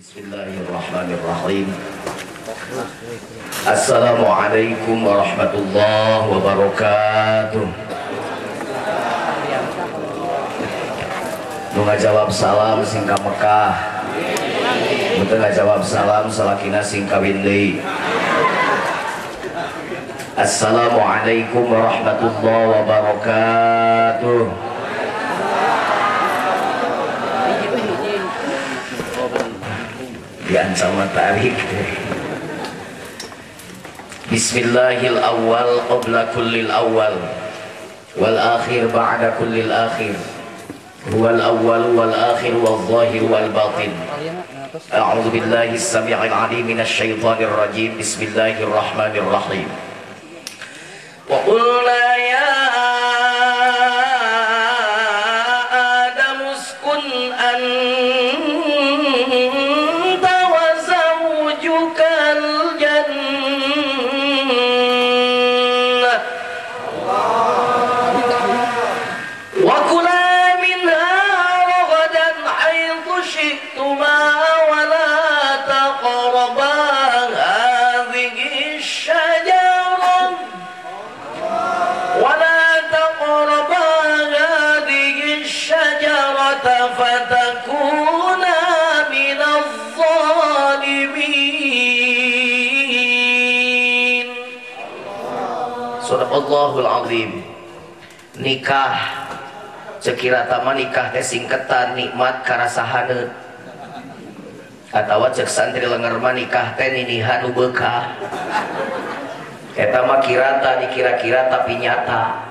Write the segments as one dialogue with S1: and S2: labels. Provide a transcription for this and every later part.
S1: Bismillahirrahmanirrahim. Assalamualaikum warahmatullahi wabarakatuh. Nu jawab salam singka Mekah. Betul jawab salam salakina singka Windi Assalamualaikum warahmatullahi wabarakatuh yang sama tarik Bismillahil awal obla kullil awal wal akhir ba'da kullil akhir huwal awal wal akhir wal zahir wal batin أعوذ billahi السميع العليم من الشيطان الرجيم بسم الله الرحمن الرحيم Allahul Azim. Nikah. Sekira tama nikah teh singketan nikmat karasahaneut atawa cek santri lenger mah nikah teh ninihan nu bekah eta mah kirata dikira-kira tapi nyata.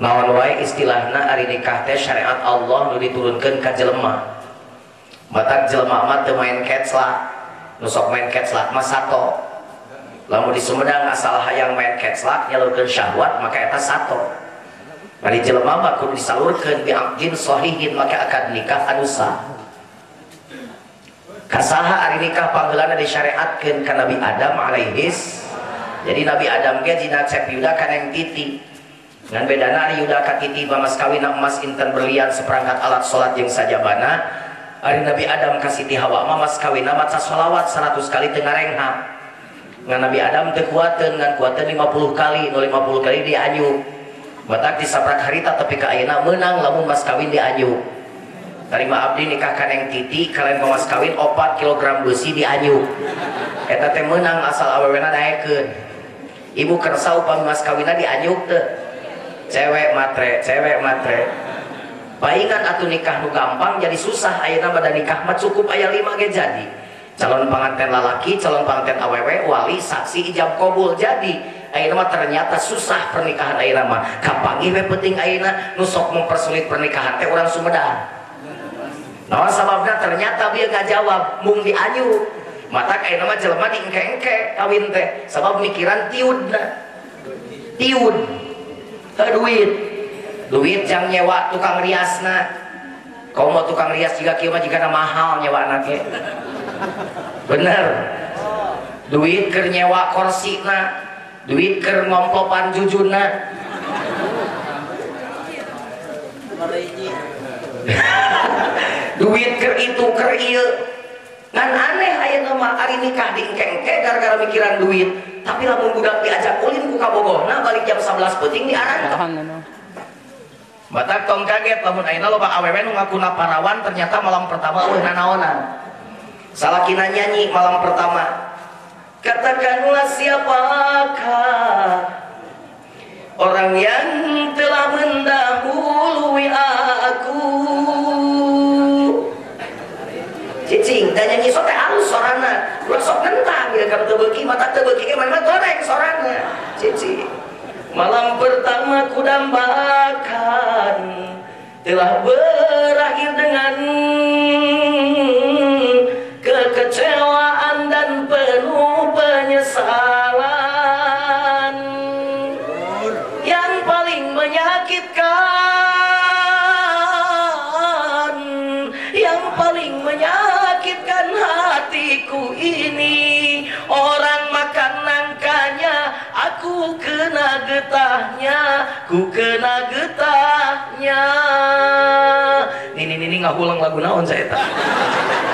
S1: Naon wae istilahna ari nikah teh syariat Allah nu diturunkeun ka jelema. Matak jelema mah teu main ketsla nu sok main ketsla mah sato lalu di Sumedang asal hayang main ketslak nyalurkan syahwat maka eta satu Bari jelema mah kudu disalurkeun bi aqdin maka akad nikah anu sah. Kasaha ari nikah panggeulana disyariatkeun ka Nabi Adam alaihis. Jadi Nabi Adam ge jina cep yuda kaneng titi. Ngan bedana ari yuda ka titi mas kawin emas berlian seperangkat alat salat yang sajabana. Ari Nabi Adam ka Siti Hawa mah mas kawin maca sholawat 100 kali teu ngarengha ngan Nabi Adam teu kuateun ngan kuateun 50 kali nu 50 kali dianyu batak disaprak harita tapi ka ayeuna meunang lamun mas kawin dianyu terima abdi nikah kaneng titi kalian mas kawin 4 kg besi dianyu eta teh meunang asal awewena daekeun. Ibu kersa upami mas kawinna dianyuk teu cewek matre cewek matre. Paingan atuh nikah nu gampang jadi susah ayeuna badan nikah mah cukup aya 5 ge jadi calon pengantin lalaki calon pengantin awewe wali saksi ijab kabul. Jadi mah ternyata susah pernikahan ayeuna mah. Kapangi we penting ayeuna nu sok mempersulit pernikahan teh orang Sumedang. Nah sababna? Ternyata dia gak jawab mung dianyu. Mata ayeuna mah jelema diengke-engke kawin teh. Sabab mikiran tiudna. Tiud. Duit. Duit jang nyewa tukang riasna. Kau mau tukang rias jika kieu mah jika mahal nyewa anaknya bener. Duit ke nyewa kursi na duit ke ngomplopan jujuna duit ke itu ke iya. Ngan aneh aja nama hari nikah di engke gara-gara mikiran duit. Tapi lamun budak diajak ulin ku kabogohna balik jam 11 peting di aran Batak tong kaget lamun ayeuna loba awewe nu ngakuna parawan ternyata malam pertama eueuh nanaonan Salakina nyanyi malam pertama. Katakanlah siapakah Orang yang telah mendahului aku? Cicing, dan nyanyi sote halus sorana. Ulah sok nentang ya kamu tebeki mata tebeki mana goreng sorana. Cicing Malam pertama ku dambakan Telah berakhir dengan kekecewaan dan penuh penyesalan. Yang paling menyakitkan yang paling menyakitkan hatiku ini. Orang makan nangkanya aku kena getahnya ku kena getahnya ini ini ngahulang lagu naon saya eta.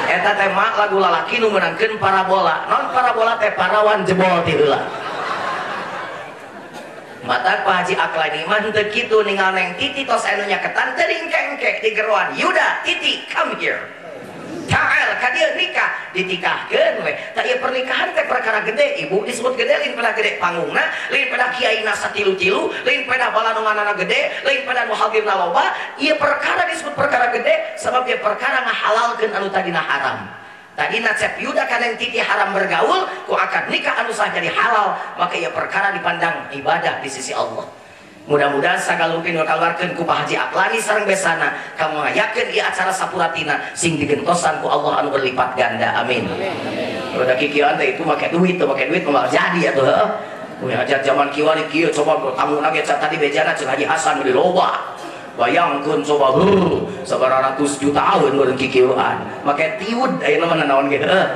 S1: Eta tema lagu lalaki nu menangkeun parabola. Non parabola teh parawan jebol ti mata Pak Haji Aklani mah teu kitu ninggal neng titi tos anu nyaketan teu dingkengkek di geruan Yuda titi come here Kadia nikah ditikahkeun we tak ieu pernikahan teh perkara gede. Ibu disebut gede lain pada gede panggungna lain pada kiai nasa tilu-tilu lain pada balanunganana gede lain pada nu hadirna loba. Ieu perkara disebut perkara gede sebab ieu perkara ngahalalkeun anu tadina haram. Tadi nacep yuda yang titi haram bergaul ku akan nikah anu sah jadi halal. Maka ia perkara dipandang ibadah di sisi Allah mudah-mudahan sakalupin kaluarkeun ku Pak Haji Aklani sarang besana kamu yakin ieu acara sapuratina sing digentosan ku Allah anu berlipat ganda. Amin. Udah kikian teh itu pakai duit tuh pakai duit malah jadi ya tuh ajar zaman kiwari kieu coba tamu nage cat tadi bejana cenah Haji Hasan di loba. Bayangkan coba huh, sabara ratus juta tahun urang kikiuan make tiud ayeuna mah naon ge heeh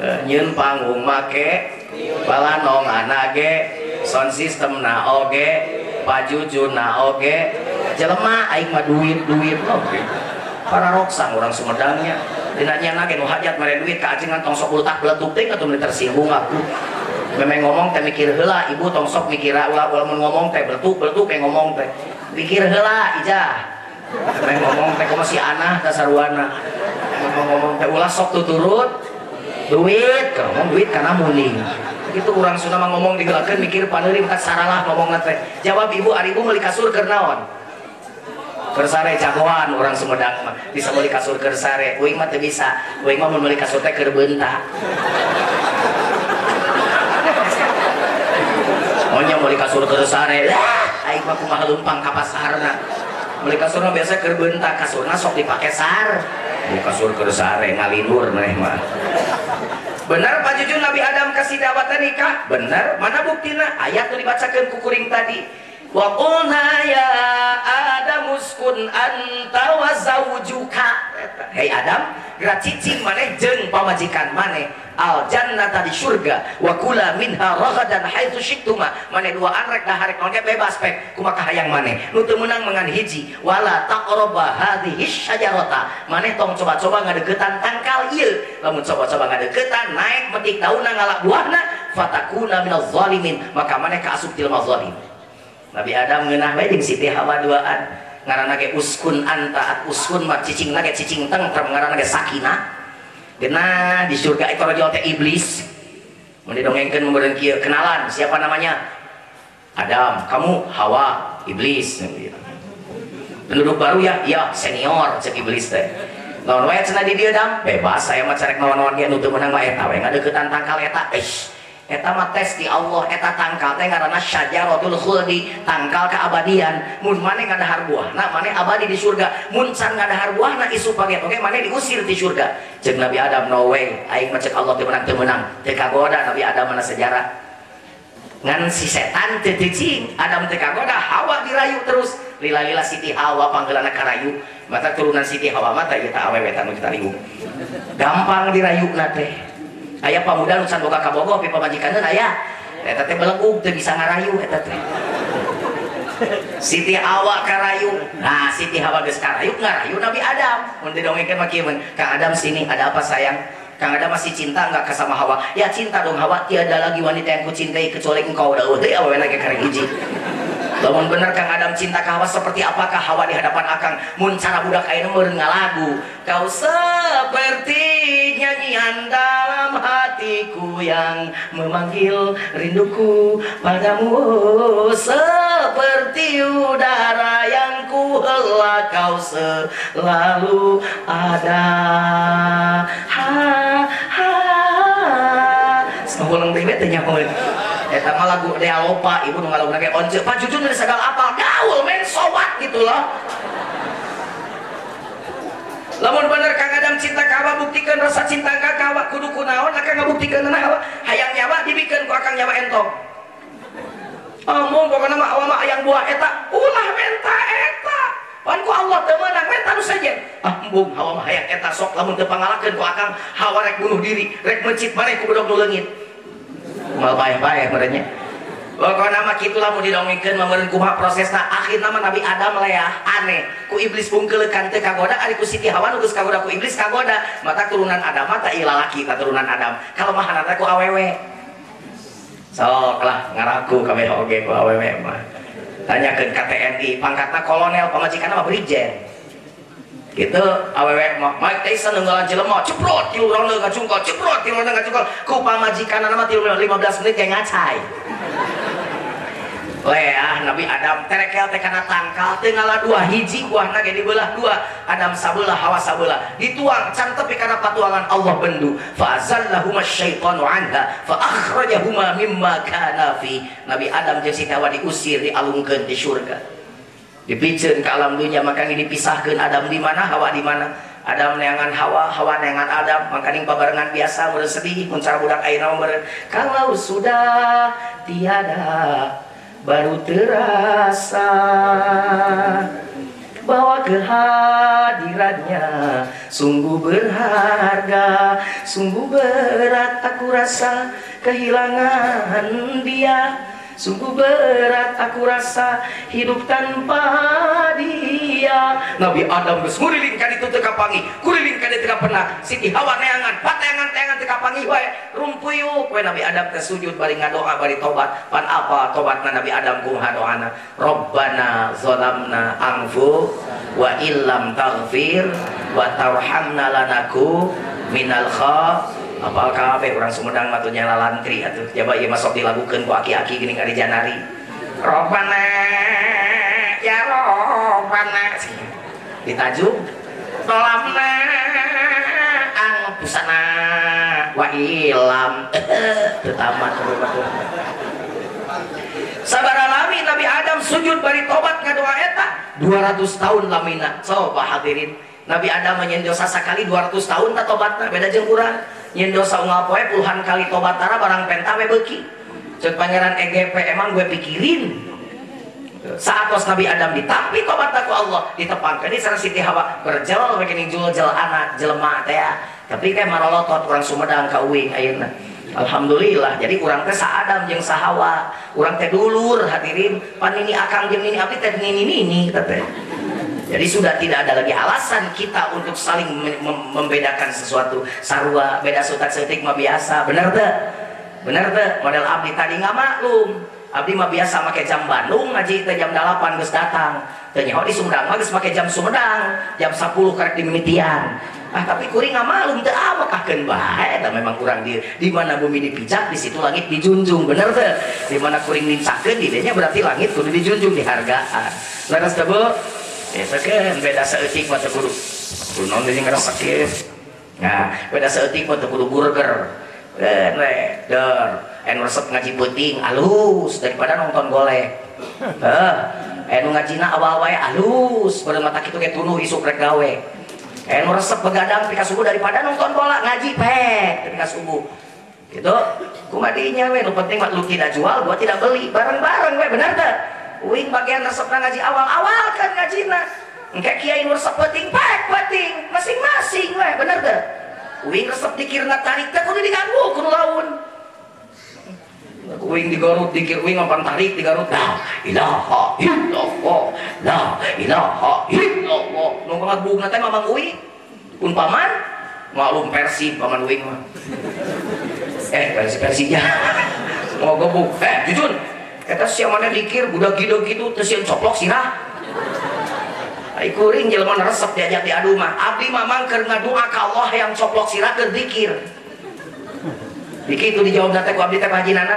S1: eh, nyeun panggung make balanong anage sound system na oge pajuju na oge jelema aing mah duit duit. Oke. Para roksang orang Sumedangnya. Dinanya nage nu hajat mere duit ka acingan tong sok ultak beletuk teh atau tersinggung aku. Memang ngomong teh mikir heula ibu tong sok mikir ulah ulah ngomong teh beletuk beletuk kayak ngomong teh. Pikir hela ijah Neng ngomong teh masih anah dasaruana ngomong-ngomong teh ulah sok tuturut duit ngomong duit karena muning itu orang sudah ngomong digelakan mikir paneri tak saralah ngomong teh jawab ibu ari ibu meuli kasur keur naon? Kersare jagoan orang Sumedang mah. Bisa meuli kasur kersare uing mah bisa. Uing mah meuli kasur teh keur beunta. Maunya meuli kasur kersare lah aing mah kumaha lumpang ka pasarna. Meuli kasurna biasa keur beuntak kasurna sok dipake sar. Di kasur keur sare ngalinur mah benar Pak Jujun Nabi Adam kasih dawatan nikah benar. Mana buktina ayat yang dibacakan kukuring tadi. Wa qulna ya Adam uskun anta wa zawjuka hei Adam gerak cicing maneh jeung pamajikan maneh al jannata di surga wa kula minha ragadan haitsu syiktuma mane dua anrek daharek naon bebas pek kumaha hayang mane nu teu meunang mangan hiji. Wala taqraba hadhihi syajarata. Mane tong coba-coba ngadeukeutan tangkal ieu lamun coba-coba ngadeukeutan naik metik daunna ngalak buahna fatakuna minaz zalimin. Maka mane kaasup jelema zalim Nabi Adam ngeunah we jeung Siti Hawa duaan ngaranna ge uskun anta uskun mah cicing ge cicing tentrem ngaranna ge sakinah Kena di surga itu raja teh iblis. Mendongengkan memberikan kia kenalan siapa namanya? Adam, kamu Hawa, iblis. Penduduk baru ya, ya senior cek iblis teh. Lawan wae cenah di dia dam, bebas saya mah carek naon-naon dia nutup menang mah eta we ngadeuketan tangkal eta. Eish, eta mah tes di Allah eta tangkal teh ngaranna syajaratul khuldi tangkal keabadian mun maneh ngadahar buahna maneh abadi di surga. Mun can ngadahar buahna isu paget oke maneh diusir di surga. Jeung Nabi Adam no way. Aing mah cek Allah teu menang teu menang. Teu kagoda Nabi Adam mana sejarah? Ngan si setan teu teucing Adam teu kagoda Hawa dirayu terus. Lila-lila Siti Hawa panggeulana karayu mata turunan Siti Hawa mata ieu tah awewe tanu kita gampang dirayuna teh ayah pemuda nusan boga kabogo tapi pemajikan ayah eta teh belengug teh bisa ngarayu eta teh. Siti Hawa karayu. Nah Siti Hawa geus karayu ngarayu Nabi Adam. Mun didongengkeun mah kieu Kang Adam sini ada apa sayang? Kang Adam masih cinta enggak ke sama Hawa? Ya cinta dong Hawa. Tiada lagi wanita yang kucintai kecuali engkau. Udah udah ya lagi kareng hiji Lamun bener Kang Adam cinta ke Hawa seperti apakah Hawa di hadapan Akang? Mun cara budak ayeuna meureun ngalagu. Kau seperti nyanyian dalam hatiku yang memanggil rinduku padamu seperti udara yang ku hela kau selalu ada. Ha ha. Semulang dewe teh nyahoeun eta mah lagu dea lopa ibu nu ngalagu ge once pak jujur dari segala apa gaul men sobat gitu loh. Lamun bener kang adam cinta kawa buktikan rasa cinta ka kawa kudu kunaon akan ngabuktikan na hayang nyawa dibikin ku akang nyawa entong. Pokoknya mah awal mah ayang buah eta ulah menta eta. Pan ku Allah teu meunang menta nu saja. Ah embung hayang eta sok lamun teu pangalakeun ku akang hawa rek bunuh diri, rek mencit maneh ku budak nu leungit mal payah-payah merenya Pokoknya nama lah mau didongengkan memerin kumaha prosesna akhir nama Nabi Adam lah ya. Aneh. Ku iblis bungkelekan teu kagoda ari ku Siti Hawa nugus kagoda ku iblis kagoda. Mata turunan Adam mata ilah laki ta turunan Adam. Kalau mah nata ku awewe sok lah ngaraku kami oge ku awewe mah. Tanyakeun ka TNI pangkatna kolonel pamajikanna mah brigjen gitu awewe Mike Tyson nunggalan jelema ceprot tilu ronde ngacungkol ceprot tilu ronde ngacungkol ku pamajikan nama tilu 15 menit kayak ngacai. Leah Nabi Adam terekel teh kana tangkal teu dua hiji buahna ge dibelah dua. Adam sabelah Hawa sabelah. Dituang can kana patuangan Allah bendu. Fa azallahuma syaitanu anha fa akhrajahuma mimma kana fi. Nabi Adam si Hawa diusir dialungkeun di surga dipicen ke alam dunia maka dipisahkan Adam di mana Hawa di mana. Adam neangan Hawa Hawa neangan Adam. Makanya babarengan biasa udah sedih muncar budak air nomor kalau sudah tiada baru terasa bahwa kehadirannya sungguh berharga sungguh berat. Aku rasa kehilangan dia Sungguh berat aku rasa hidup tanpa dia. Nabi Adam geus nguriling ka ditu teu kapangi kuriling ka ditu pernah. Siti Hawa neangan patengan teangan teu kapangi wae rumpuyuk. We Nabi Adam teh sujud bari ngadoa bari tobat. Pan apa tobatna Nabi Adam kumaha doana Rabbana zalamna anfu wa illam taghfir wa tarhamna lanaku minal kha apal kabe orang Sumedang mah nyala lantri atuh coba ieu masuk dilakukan ku aki-aki gini kali janari robana ya robana ditajuk kolamna ang pusana wa ilam. Tetamat sabar alami Nabi Adam sujud bari tobat ngadoa eta. 200 tahun lamina. Coba hadirin Nabi Adam menyen dosa sekali 200 tahun tak tobatna beda jeung urang nyen dosa unggal poe puluhan kali tobat tara barang penta we beuki pangeran EGP emang gue pikirin. Saat tos Nabi Adam tapi tobat aku Allah ditepangkan. Di sana Siti Hawa berjel begini jual jel anak jelema teh ya. Tapi kayak marolotot orang Sumedang ka uing ayeuna Alhamdulillah jadi orang teh Adam jeung sahawa orang teh dulur hadirin. Pan ini akang jeung ini abdi teh ini ini teh jadi sudah tidak ada lagi alasan kita untuk saling membedakan sesuatu. Sarua beda sutak setik mah biasa, bener tuh? Bener tuh? Model abdi tadi nggak maklum. Abdi mah biasa pakai jam Bandung ngaji teh jam 8 geus datang. Teh nyaho di Sumedang mah make jam Sumedang, jam 10 karek dimimitian. Ah tapi kuring nggak malum teu apa kakeun bae eta memang kurang di di mana bumi dipijak di situ langit dijunjung bener tuh? Di mana kuring nincakeun di berarti langit kudu dijunjung dihargaan. Leres teh Eta kan beda seetik mata kudu non jeung sakit. Nah, beda seetik mata kudu burger. We, der, en resep ngaji penting alus daripada nonton golek. Heh, enu ngajina awal wae alus, pada mata kitu ge tunuh isuk rek gawe. Enu resep begadang pika subuh daripada nonton bola ngaji pek ketika subuh. Gitu. Kumadinya we, nu penting mak lu tidak jual, gua tidak beli. Bareng-bareng we, bener teh? Uing bagian resepna ngaji awal-awal kan ngajina. Engke kiai resep penting pek penting masing-masing weh bener teh. Uing resep dikirna tarik teh kudu diganggu kudu laun. Uing digarut dikir uing ngapan tarik digarut la ilaha illallah la ilaha illallah. Nu ngabugna teh mamang uing. Pun paman maklum Persib paman uing mah. Eh Persib Persija. Mau gebuk. Eh jujur Eta siapa mana dikir budak gitu gitu terus yang coplok sirah. Ai kuring jelema resep diajak diadu mah. Abdi mamang keur ngadua ka Allah yang coplok sirah keur dikir. Dikir itu dijawab nanti ku abdi teh pajinana.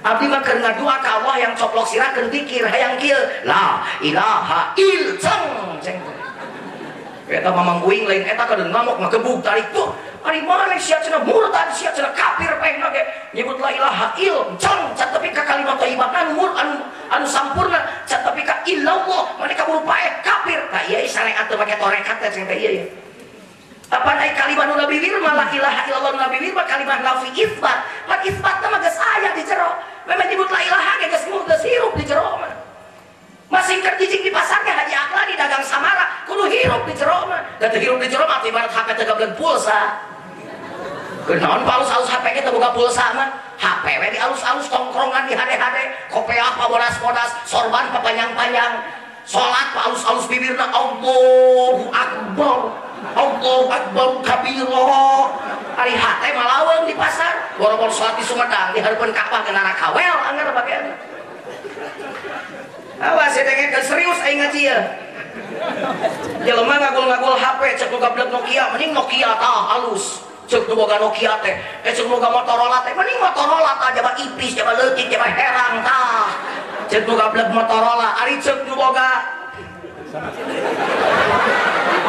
S1: Abdi mah keur ngadua ka Allah yang coplok sirah keur dikir hayang kieu. La ilaha il ceng. Eta mamang uing lain eta kada ngamuk ngagebug tarik tuh Ari mana sia cenah murtad sia cenah kafir peng nage nyebut la ilaha il cang cat tapi ka kalimat thayyibah anu mur anu anu sampurna cat tapi ka illallah mereka merupae syariat teu make torekat teh cenah ieu ya apa naik kalimat nu nabi wirma? La ilaha illallah nabi wirma kalimat nafi isbat. Pan isbat mah geus aya di jero. Memang nyebut la ilaha ge geus geus hirup di jero mah. Masih kerjijing di pasar haji akla di dagang samara kudu hirup di jero mah. Hirup di jero mah ibarat HP 13 pulsa. Kenaon palus-alus HP kita buka pulsa mah. HP we di alus-alus tongkrongan di hade-hade. Kopi apa bodas-bodas sorban panjang-panjang sholat alus-alus bibirna Allahu Akbar Allahu Akbar kabiro hari hate malaweng di pasar. Boro-boro sholat di Sumedang di hadapan Ka'bah kena kawel anggar bagian. Awas saya dengen serius aing ngaji ya? Jelema ngagul-ngagul HP cek lu gablek Nokia mending Nokia tah halus. Cek nu boga Nokia teh eh cek boga Motorola teh mending Motorola tah jaba ipis jaba leutik jaba herang tah cek nu gablek Motorola ari cek nu boga.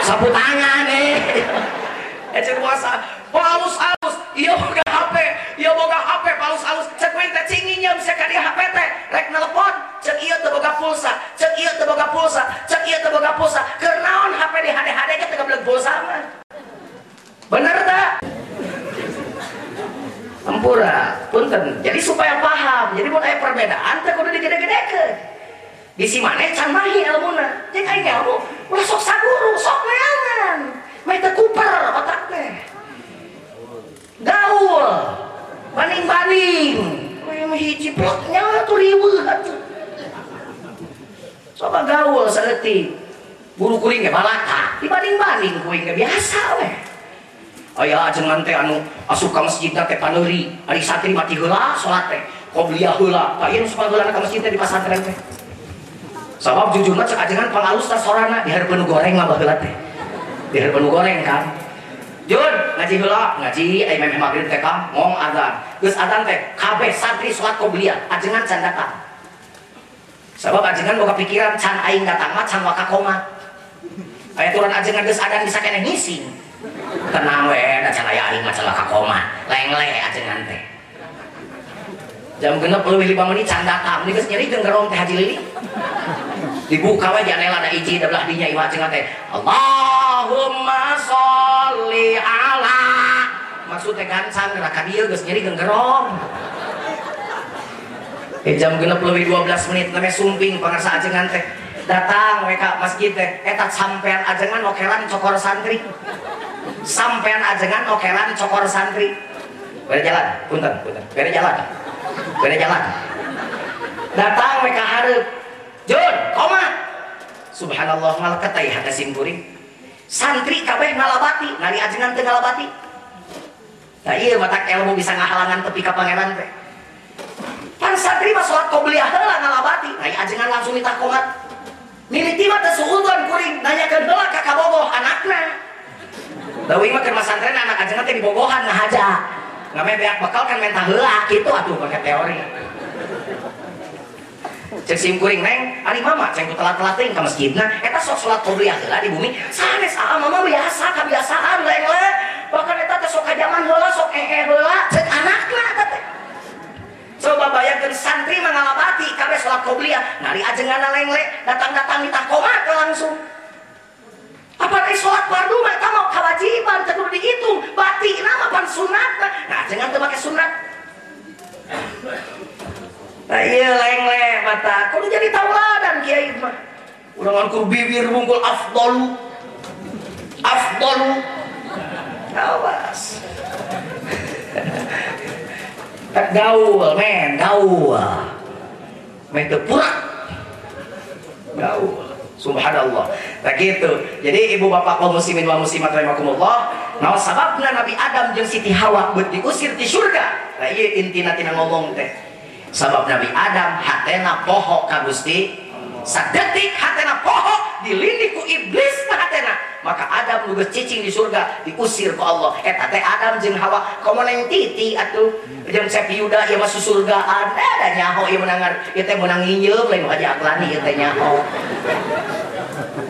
S1: Sapu tangan eh. Eh cek puasa. Halus halus. Iya boga HP iya boga HP halus halus. Cek we teh cinginya bisa ka HP teh. Rek nelpon cek iya teu boga pulsa. Cek iya teu boga pulsa. Cek iya teu boga pulsa. Keur naon HP di hade-hade kita gablek pulsa bener tak Ampura, punten. Jadi supaya paham, jadi mau ada perbedaan, teh kudu digede-gedekeun. Di si mana can mahi ilmuna. Jeung aing ilmu, ulah sok saguru, sok neangan. Meh teu kuper otak teh. Gaul. Banding-banding. Meh mah hiji plotnya tuh riweuh atuh. Coba gaul saleutik. Buru kuring ge balaka, dibanding-banding kuring ge biasa weh. Aya ajengan teh anu asup ka masjid teh paneuri, ari santri mati heula salat teh. Qobliyah heula, suka heula ka masjid teh di pasantren teh. Sabab jujur cek ajengan pangalus tas sorana di hareupeun goreng mah baheula teh. Di hareupeun goreng kan. Jun, ngaji heula, ngaji ai meme magrib teh kam ngong adzan. Geus adzan teh kabeh santri salat qobliyah, ajengan can datang. Sabab ajengan boga pikiran can aing datang mah can waka koma. Aya turun ajengan geus adzan bisa keneh ngising tenang we da can aya aing mah celaka koma lengle ajengan teh jam genep leuwih lima menit can datang geus nyeri jeung gerong teh haji lili. Dibuka we janela da iji da belah dinya ieu ajengan teh Allahumma sholli ala. Maksud teh gancang geura ka dieu geus nyeri jeung gerong Eh, jam genep lebih 12 menit namanya sumping pangarsa ajengan teh datang mereka masjid teh. Etak sampean ajengan okelan cokor santri sampean ajengan okelan cokor santri. Beda jalan punten punten. Beda jalan. Beda jalan. Datang mereka harap. Jun koma. Subhanallah malah ketai hada simkuring santri kabeh ngalabati nari ajengan teh ngalabati. Nah iya mata ilmu bisa ngahalangan tepi ka pangeran teh pan santri mah sholat qobliyah heula ngalabati. Nah iya ajengan langsung minta militi mah teh suudon kuring nanyakeun heula ka kabogoh anakna Dawi mah keur masantren anak ajengan teh dibogohan ngahaja. Ngame beak bakal kan menta heula kitu atuh pakai teori. Cek sim kuring neng, ari mama cek telat-telat teuing ka masjidna, eta sok salat qobliyah heula di bumi. Sanes ah mama biasa kebiasaan leng le. Bahkan eta teh sok kajaman heula sok ee heula cek anakna eta teh. Coba bayangkan santri mengalabati kabeh salat qobliyah, nari ajengan lengle datang-datang minta komat langsung. Apa nih sholat fardu mereka mau kewajiban terus dihitung bati nama pan sunat nah jangan tuh pakai sunat. Nah iya leng leng mata kau jadi tauladan kiai mah udah ngangkur bibir bungkul afdolu afdolu awas. Gaul men gaul. Men pura gaul Subhanallah. Nah gitu. Jadi ibu bapak kaum muslimin wa muslimat rahimakumullah, naon sababna Nabi Adam jeung Siti Hawa beut diusir di surga. Nah ieu intina tina ngomong teh. Sabab Nabi Adam hatena poho ka Gusti. Sadetik hatena poho dilindik ku iblis na hatena. Maka Adam nu cicing di surga diusir ku Allah. Eta teh Adam jeung Hawa komo neng titi atuh. Jeung Cepi Yuda ieu mah susurgaan. Eh da nyaho ieu menangar ieu teh meunang nginyeum lain aja aklani ieu teh nyaho.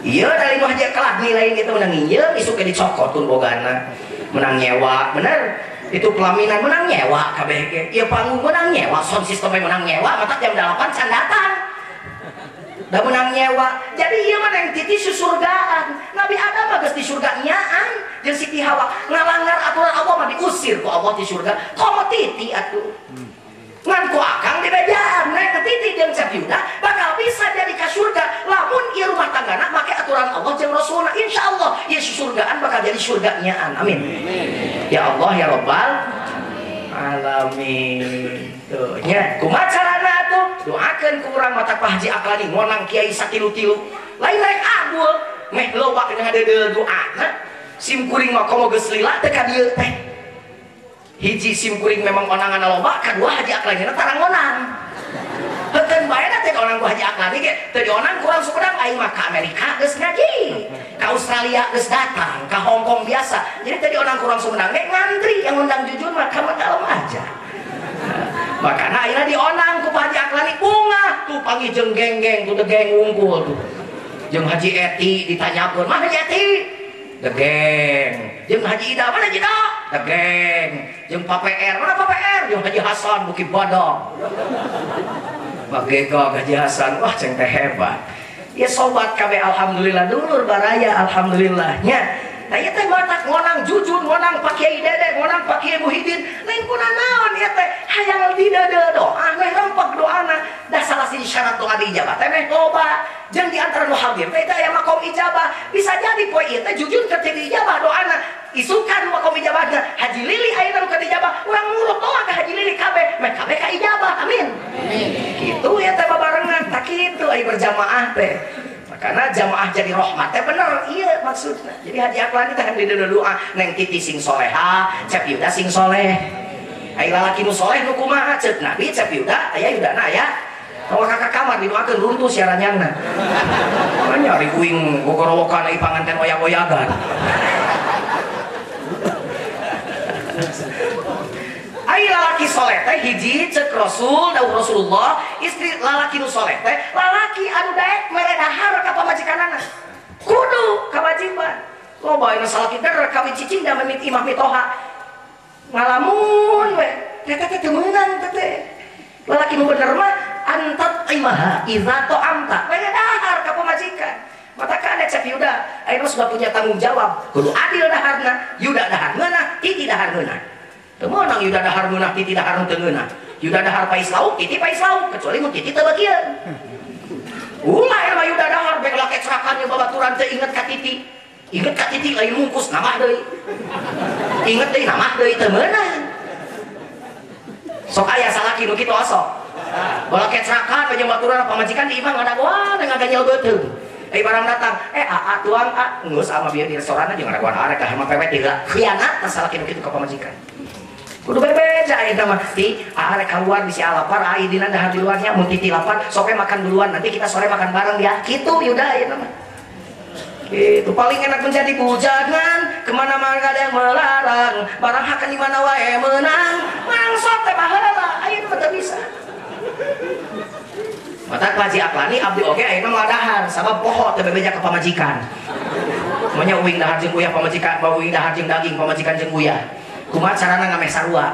S1: Iya dari nu haja kelak nilai gitu menang nginjil isuk ke dicokotun bogana menang nyewa bener itu pelaminan menang nyewa ge ieu panggung menang nyewa sound sistemnya menang nyewa mata jam 8 can datang da menang nyewa. Jadi iya mah yang titi susurgaan Nabi Adam mah geus di surga nyaan. Jeung Siti Hawa ngalanggar aturan Allah mah diusir ku Allah di surga. Komo titi atuh? Ngan ku akang di bejaan neng titi jeung Sabiuda bakal bisa jadi ke surga. Lamun ieu rumah tanggana make aturan Allah jeung Rasulna insyaallah ieu surgaan bakal jadi surga nyaan. Amin. Ya Allah ya Rabbal alamin. Tuh nya kumaha tuh doakeun ku urang mata Pak Haji Aklani ngonang kiai satilu-tilu lain rek agul meh loba kena deudeu doa sim kuring mah komo geus lila teh ka teh. Hiji sim kuring memang konangan loba kadua Haji Aklani tarang ngonang Heukeun bae na teh orang ku Haji Aklani ge. Teu dionang kurang sumedang aing mah ka Amerika geus ngaji. Ka Australia geus datang ka Hong Kong biasa. Jadi tadi orang kurang sumedang ngantri yang undang jujur mah ka aja makanya akhirnya dionang ku Haji Aklani. Bunga tuh panggil jeng geng geng tuh geng unggul tuh. Jeng Haji Eti ditanyakan mana Haji Eti? Geng. Jeng Haji Ida mana Haji Ida? Geng. Jeng Pak PR mana Pak PR jeng Haji Hasan Bukit Badang Magega Haji Hasan. Wah ceng teh hebat. Ya sobat KB Alhamdulillah dulur baraya Alhamdulillahnya Nah, ya teh mata ngonang jujur, ngonang pakai dede, ngonang pakai muhidin, lain kuna naon ya teh? Hayang di dede doa, meh rempek doana, dah salah si syarat doa di ijabah, teh meh loba, jeng di antara nu hadir, teh aya makom ijabah, bisa jadi poe ieu teh jujur ke di ijabah doana, isukan makom ijabahna, haji lili ayeuna nu ke ijabah, urang nurut doa ke haji lili kabe, meh kabe ka ijabah, amin. Amin. Gitu ya teh babarengan, tak kitu aya berjamaah teh karena jamaah jadi rahmat. Teh bener iya maksudnya. Jadi haji aklani teh di doa. Neng titi sing soleha cep yuda sing soleh. Ayo lalaki nu soleh nu kumaha? Cek nabi cep yuda aya yuda na ya? Kalau kakak kamar didoakan runtuh siaran na. Makanya hari kuing gogorowokan ai panganten oyak-oyagan Ayo lalaki soleh teh hiji cek Rasul dawuh Rasulullah istri lalaki nu soleh teh lalaki anu daek mere dahar ka pamajikanana. Kudu kewajiban loba anu salaki der kawin cicing da memit imah mitoha. Ngalamun we. Teh teh teh meunang teh lalaki nu bener mah antat imaha idza amta. Mere dahar ka pamajikan. Mata kada cek Yuda. Ayeuna sudah punya tanggung jawab. Kudu adil daharna Yuda dahar ngeunah titi dahar ngeunah Temenang yuda dahar munah titi dahar tengenah. Yuda dahar pais lauk titi pais lauk kecuali mun titi teu bagian. Ulah mah yuda dahar bek lake cerakan babaturan teu inget ka titi. Inget ka titi lain mungkus nama deui. Inget deui nama deui teu. Sok aya salaki nu kitu asok. Bola kecerakan banyak baturan pamajikan di imang ada gua dengan ganyel betul. Eh barang datang, eh aa tuang a ngus sama biar di restoran aja nggak ada gua arek emang pepet tidak khianat masalah kitu kitu ke kudu bebeja ya mah. Di arek keluar bisa lapar ai dina dahar di luarnya mun titi lapar sore makan duluan nanti kita sore makan bareng ya. Gitu yuda ya mah. Itu paling enak menjadi bujangan ke mana-mana ada yang melarang. Barang hakan di mana wae menang menang sote pahala ayo mah bisa. Mata kaji aklani abdi? Oke ayo mah dahar sabab poho teu bebeja ke pamajikan. Manya uing dahar jeung uyah pamajikan, bau uing dahar jeung daging pamajikan jeung kumaha carana ngamek sarua?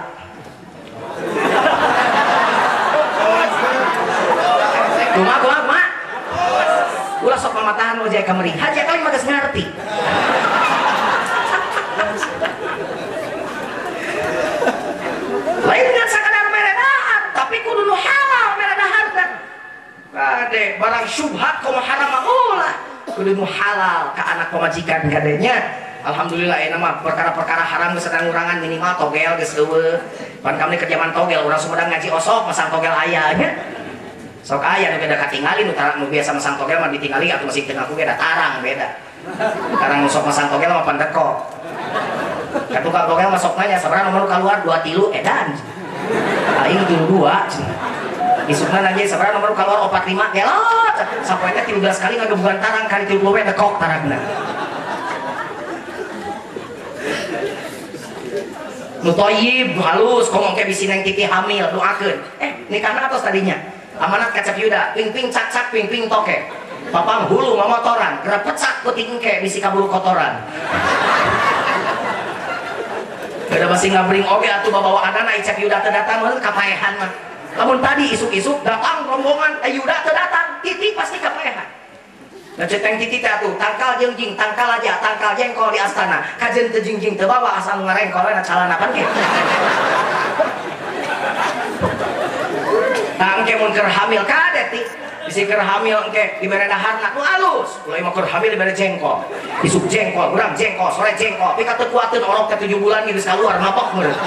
S1: Kumaha kumaha kumaha? Ulah sok pamatahan wajah kamari haja kali mah ngerti lain dengan sakadar mere dahar tapi kudu nu halal mere dahar kan kade barang syubhat komo haram ulah kudu halal ke anak pemajikan kadenya Alhamdulillah ini mah perkara-perkara haram sedang ngurangan minimal togel geus eueuh. Pan kami kerjaan togel urang Sumedang ngaji osok masang togel aya nya. Sok aya nu beda katingali nu tarang nu biasa masang togel mah ditingali atuh masih tengah ku beda tarang beda. Tarang sok masang togel mah pandeko. Katukang togel masuk nanya sebenarnya nomor keluar dua tilu edan. Aing tilu dua. Isukna nanya sebenarnya nomor keluar opat lima. Gelot. Sampai teh tilu belas kali ngagebugan tarang kali tilu puluh dekok tarangna. nu toyib halus ngomong kayak bisi neng titi hamil doakan eh nikah atas tadinya. Amanat kaca yuda. Ping ping cak cak ping ping toke. Papang hulu mamotoran gerak pecak puting ke bisi kaburu kotoran. Gak masih ngabring oge atuh bawa anak icap yuda terdatang mah kapaehan mah namun tadi isuk-isuk datang rombongan eh yuda terdatang titi pasti kapaehan Nah ceteng titi tuh tangkal jengjing tangkal aja tangkal jengkol di astana. Kajen tejingjing terbawa asal ngarengkol na calana kan ke Tangke mun hamil kadet bisa ker hamil ke di mana dahar nu alus. Mulai mau ker hamil di mana jengkol. Isuk jengkol kurang jengkol sore jengkol. Tapi kata kuatin orang ke tujuh bulan gitu keluar mabok menurut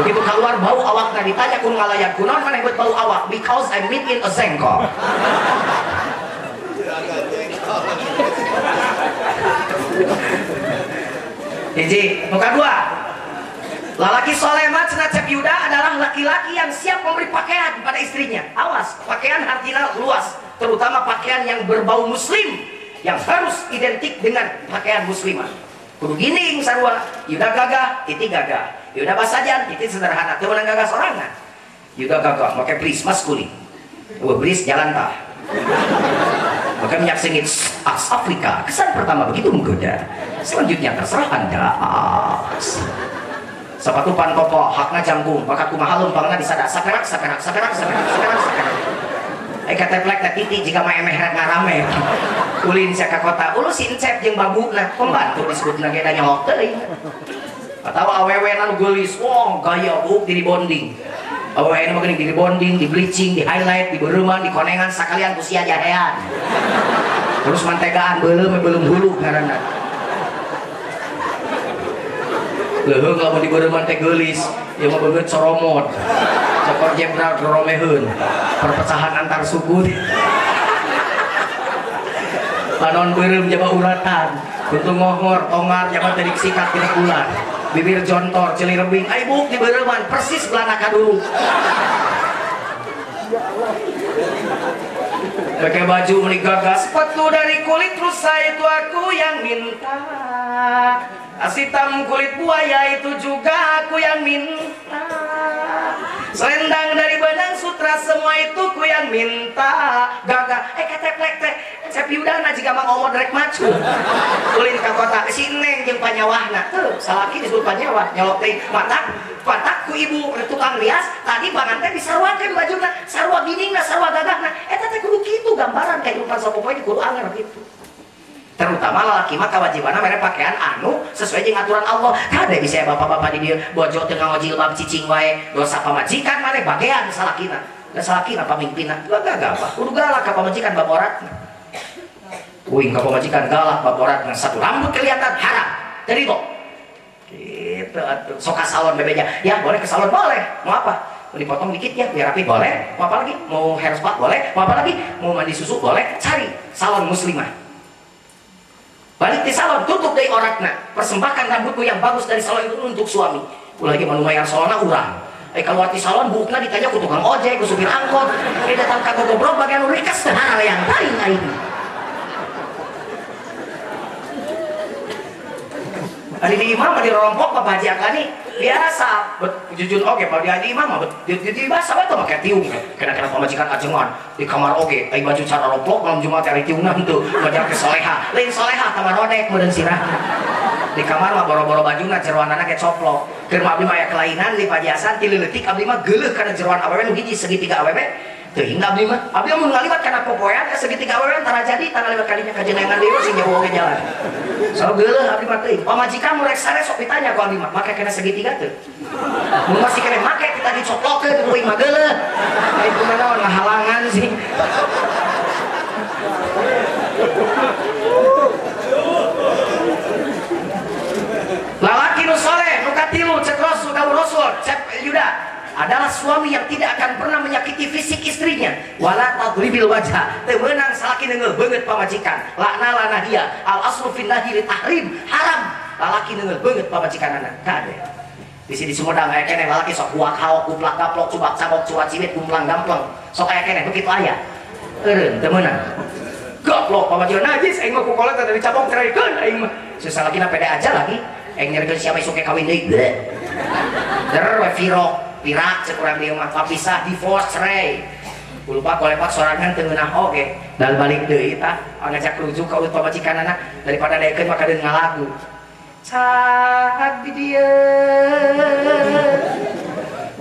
S1: begitu keluar bau awak nah ditanya kun ngalayan kunon mana buat bau awak? Because I meet in a jengkol. Jadi, muka dua, Lalaki soleh cenah cek Yuda adalah laki-laki yang siap memberi pakaian kepada istrinya. Awas, pakaian artinya luas, terutama pakaian yang berbau muslim yang harus identik dengan pakaian muslimah. Kudu gini sarua, Yuda gagah, titi gagah. Yuda basajan, titi sederhana, teu menang gagah sorangan. Yuda gagah, pakai bris maskulin. Wah, bris jalan tah. Maka minyak sengit Aks Afrika, kesan pertama begitu menggoda. Selanjutnya terserah Anda. Sepatu pantopo hakna janggung. Maka kumaha lempangna disada sakerak sakerak sakerak sakerak sakerak sakerak eh kata plek titi jika mah emeh ngarame ulin sia ka kota. Ulu si encep jeung babuna pembantu disebut ge da nyolok teuing. Atau awewe nu geulis wong gaya buk di bonding. Awewe nu mah di bonding di bleaching di highlight di beureman di konengan. Sakalian ku sia jahean. Terus mantegaan belum belum hulu ngaranna leheng lamun di beureuman teh geulis. Ieu mah beungeut soromot jenderal romeheun perpecahan antar suku. Panon beureum jaba uratan. Kuntung ngohor tongar jaba teuing sikat tina bulan. Bibir jontor celi rebing ai buk di beureuman persis belana kadung pakai baju menik gagas sepatu dari kulit rusa itu aku yang minta. Asitam kulit buaya itu juga aku yang minta. Selendang dari benang sutra semua itu ku yang minta. Gaga, eh keteplek teh Cepi udana jika mau ngomong direk macu Ulin ke kota, si Neng yang panyawahna Tuh, salaki disebut panyawah. Nyolok teh, matak, matak ku ibu tukang rias Tadi bangan teh disarwakan bajuna Sarwa giningna, sarwa gagahna Eh teh kudu gitu gambaran kehidupan sapopoy kudu anger gitu terutama lelaki mah kewajiban mereka pakaian anu sesuai dengan aturan Allah. Kada bisa ya bapak-bapak di dia bojo tengah jilbab cicing wae dosa pamajikan mana bagian salakina. Dan salakina pamimpina gak gak apa udah galak ke pamajikan baporat Wih, ke pamajikan galak baporat satu rambut kelihatan haram. Terima gitu atuh. Sok salon bebeja ya boleh ke salon boleh. Mau apa mau dipotong dikit ya biar rapi. Boleh. Mau apa lagi? Mau hair spa boleh. Mau apa lagi? Mau mandi susu? Boleh. Cari salon muslimah. Balik di salon tutup dari oratna persembahkan rambutku yang bagus dari salon itu untuk suami. Lagi mau lumayan salonnya urang eh kalau di salon bukna ditanya ku tukang ojek ku supir angkot. Eh datang ke goblok bagian rikas hal yang paling ini Hari di imam di rompok bapak haji akani biasa jujur oke kalau di imam mah di di bahasa tuh pakai tiung kena kena pemajikan ajengan di kamar oke ayo baju cara rompok malam jumat hari tiungan tuh baju ke soleha lain soleha kamar ronek kemudian sirah. Di kamar mah boro-boro baju na jeruan anak kayak coplok. Kerma abdi mah kelainan di pajasan tileletik abdi mah geleh karena jeruan awewe hiji segitiga awewe Abdi mah, abdi mau ngaliwat karena popoyan ka segitiga awewe tara jadi tara lewat kalinya kajenengan deui sing jauh ke jalan. So geuleuh abdi mah teuing. Pamajikan mu rek sare sok ditanya ku abdi mah, make kena segitiga teu? Mun masih kena make kita dicoplokeun ku mah geuleuh. Ai kumaha ngahalangan sih. Lalaki nu soleh, nu katilu, Rasul, kamu Rasul, Yuda, adalah suami yang tidak akan pernah menyakiti fisik istrinya. Wala tadribil wajah. Temenang salaki nengel banget pamajikan. Lakna lana dia al aslu fin nahiri tahrim. Haram. Lalaki nengel banget pamajikan anak. Kade di sini Sumedang kayak kene lalaki sok kuak hawa kuplak gaplok cubak cabok cuat cibit kumplang gamplang sok kayak kene begitu aja eren temenan gaplok pamajikan. Najis aing mah kukolet dari cabok ceraikeun aing mah. Sesalaki na pede aja lagi. Aing nyerikeun siapa suka kawin deui. Der we pirak sekurang dia mah pisah divorce cerai lupa kalau pak sorangan tengah oke. Dan balik deh kita ngajak rujuk kau pamajikan anak daripada deken maka dengan ngalagu saat dia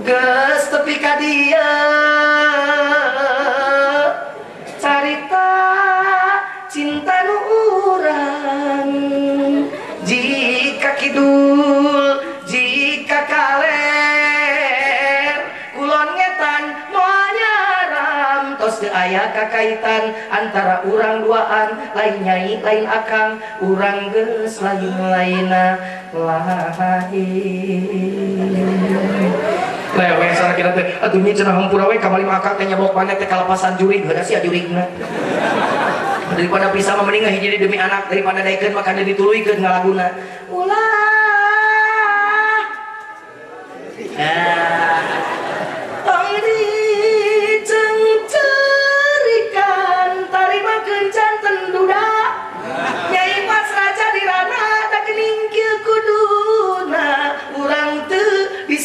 S1: ges tepi dia cerita cinta nurang jika kidul aya kakaitan antara urang duaan lain nyai lain akang urang geus lain lainna lain. Lewe sana kira teh aduh nyi cenah hampura we kamari akang teh nyabok paneh teh kalapasan jurig heula sia jurigna daripada pisah mah mending hiji demi anak daripada daekeun makan dituluykeun ngalaguna. Ulah. Nah.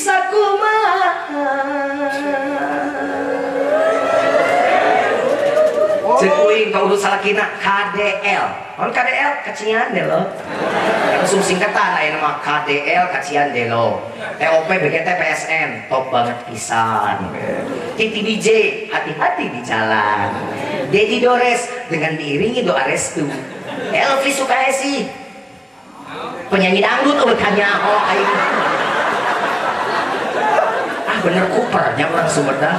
S1: Bisa kumaha Cek uing kau urus salakina KDL. On KDL kacian deh lo. Langsung singkatan aya nama KDL kacian deh lo. TOP BGT PSN top banget pisan. Titi DJ hati-hati di jalan. Dedi Dores dengan diiringi doa restu. Elvi Sukaesi penyanyi dangdut tanya oh aing. Ah bener kupernya orang Sumedang.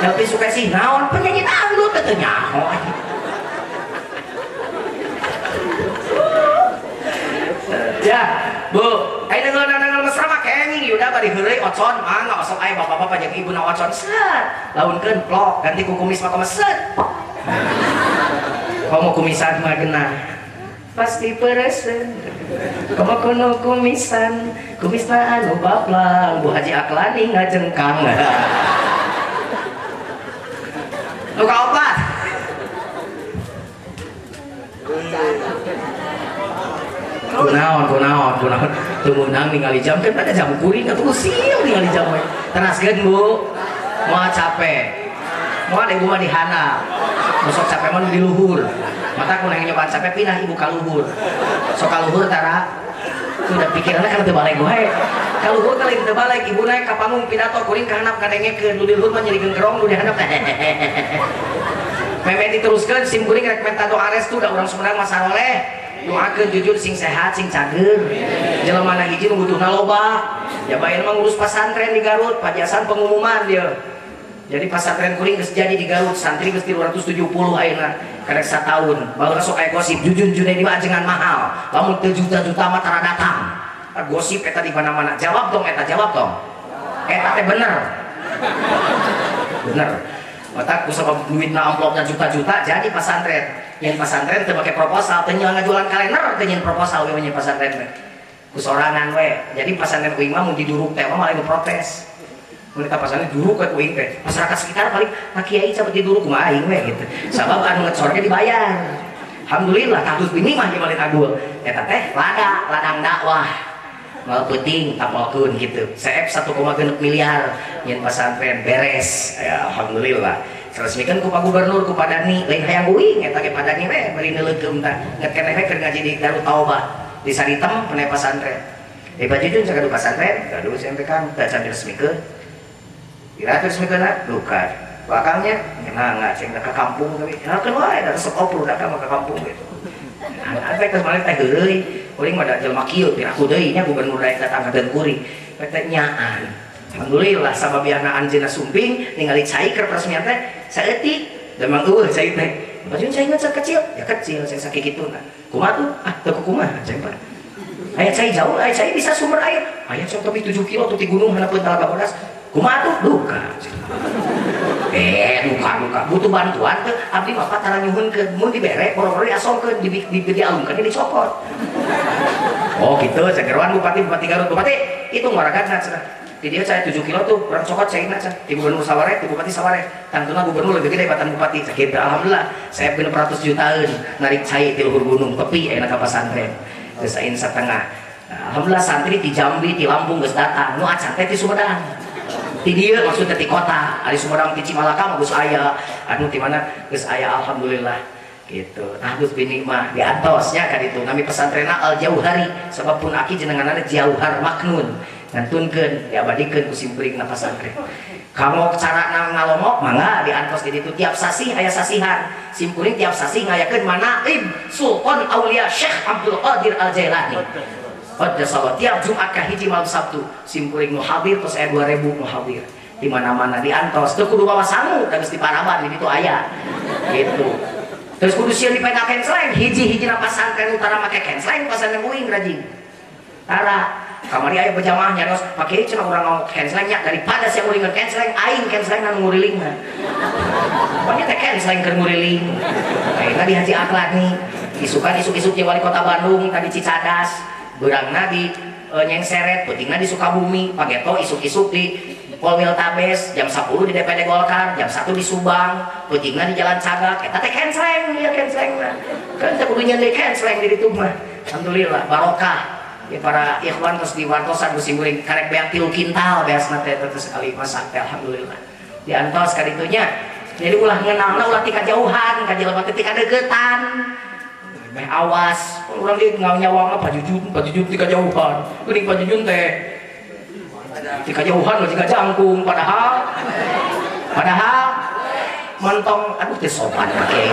S1: Elvi Sukaesi naon penyanyi dangdut katanya aing. Ya, Bu, ayo dengar dengar mesra mah kenging yuda bari heureuy ocon mangga osok aya bapak-bapak jeung ibuna ocon set. Launkeun plok ganti ku kumis mah set. Kamu kumisan mah genah. Pasti peresen. Kamu kuno kumisan, kumisna anu bablang, Bu Haji Aklani ngajengkang. Luka opat. kunaon kunaon kunaon tumunang ningali jam kan ada jam kuring atau usil ningali jam we tenaskeun bu mau capek mau ada ibu mah di hana. Sok capek mah di luhur. Mata ku nanya nyobaan capek pindah ibu ka luhur. Sok ka luhur tara. Udah pikirannya kan teu balik gue ka luhur kali balik. Ibu naik ka panggung pidato kuring ka handap kadengekeun nu di luhur mah nyerikeun kerong nu di handap Memen diteruskan sim kuring rek menta doa restu da urang Sumedang masa roleh doakan jujur sing sehat sing cager. Jelema na hiji nu butuhna loba. Ya bae mah ngurus pesantren di Garut pajasan pengumuman dia jadi pesantren kuring geus jadi di Garut santri geus 270 ayeuna karek tahun baru sok aya gosip jujun Junaidi mah ajengan mahal lamun teu juta-juta mah tara datang. Ah, gosip eta di mana-mana. Jawab dong eta jawab dong. Eta teh bener. Bener. Mata ku sama duitna amplopnya juta-juta jadi pesantren. Yang pesantren teu make proposal nyelang ngajualan kalender nyen proposal we nyen pesantren we. Jadi pesantren uing mah mun diduruk teh mah malah protes mun ka pesantren duruk we uing teh masyarakat sekitar paling pak kiai cepet diduruk mah aing we gitu. Sabab anu ngecornya dibayar. Alhamdulillah kados bini mah balik agul eta teh lada ladang dakwah. Mal penting tapalkeun gitu. CF 1,6 miliar yen pesantren beres. Ya alhamdulillah. Resmikan ku Pak Gubernur ku Padani lain hayang uing eta ge Padani we bari neuleukeum tah. Ngetken we keur ngaji di Darut Tauba di Saritem pene pesantren. Di Bajidun sagadu pesantren. Gaduh SMP kan da can diresmikeun Ira resmikeun duka bakangnya nah nggak ceng ke kampung tapi nah kan wae da sok opru da ka kampung gitu. Ada teh kemarin teh heureuy kuring mah da jelema kieu piraku deui nya gubernur datang ka kuring teh nyaan Alhamdulillah sabab yana anjeuna sumping ningali cai keur peresmian teh saeutik da mang eueuh cai teh bajun cai ngan kecil. Ya kecil sing sakit kitu nah kumaha tuh? Ah teu kumaha? Cai pak. Aya cai jauh aya cai bisa sumber air. Aya cai tapi 7 kilo tuh di gunung hanapeun talaga bodas kumaha tuh duka. Eh duka duka. Butuh bantuan tuh abdi mah patara nyuhunkeun mun dibere boro-boro diasongkeun di di di dialungkeun dicopot oh gitu. Cegeruan bupati bupati Garut. Bupati itu ngaragan cenah di dia saya 7 kilo tuh orang cokot saya ingat di gubernur Saware di bupati Saware. Tantuna gubernur lebih gede batan bupati. Sakit alhamdulillah saya punya peratus jutaan. Narik saya di luhur gunung tapi enak ke pesantren terus saya setengah. Alhamdulillah santri di Jambi di Lampung geus nu acan di Sumedang di dia maksudnya di kota. Di Sumedang di Cimalaka geus aya. Anu di mana? Geus aya alhamdulillah. Gitu. Nah gus bini mah di antosnya kan itu. Nami pesantrenna al jauhari. Sebab pun aki jenengan ada jauhar maknun. Ngantunkeun diabadikeun ku simpring na pesantren. Kamu cara ngalomok mangga diantos di itu tiap sasi aya sasihan. Simkuring tiap sasi ngayakeun manaib sultan aulia syekh abdul qadir al jailani pada salat. Tiap jumat ka hiji malam sabtu simkuring muhadir terus aya 2000 muhadir di mana-mana di antos. Tuh kudu bawa sangu terus di paraban ini tuh ayah gitu. Terus kudu sieun dipegang kenslang hiji-hiji na pesantren utara make kenslang pasantren uing rajin. Tara kamari aya berjamaah nyaros pakai cina orang ngomong kenslengnya. Daripada saya ngulingan kensleng aing kensleng nang nguriling mah pokoknya teh kensleng keur nguriling aing tadi haji akhlak nih isukan isuk-isuk wali kota Bandung tadi Cicadas berangna di e, nyengseret pentingnya di Sukabumi pageto isuk-isuk di Polwil Tabes jam 10 di DPD Golkar jam 1 di Subang pentingnya di Jalan Cagak. Kita teh kensleng ya kensleng kan teh kudu nyendek kensleng di ditu mah. Alhamdulillah barokah. Ya para ikhwan terus di wartosan musim guring karek beak tilu kintal beas nate terus sekali masak alhamdulillah. Di antos kaditunya jadi ulah ngenalna ulah tika jauhan kajelema teh tika deketan meh awas. Orang dia ngau nyawa mah pajujun pajujun tika jauhan. Geuning pajujun teh. Tika jauhan mah tika jangkung. Padahal padahal mentong aduh teh sopan pakai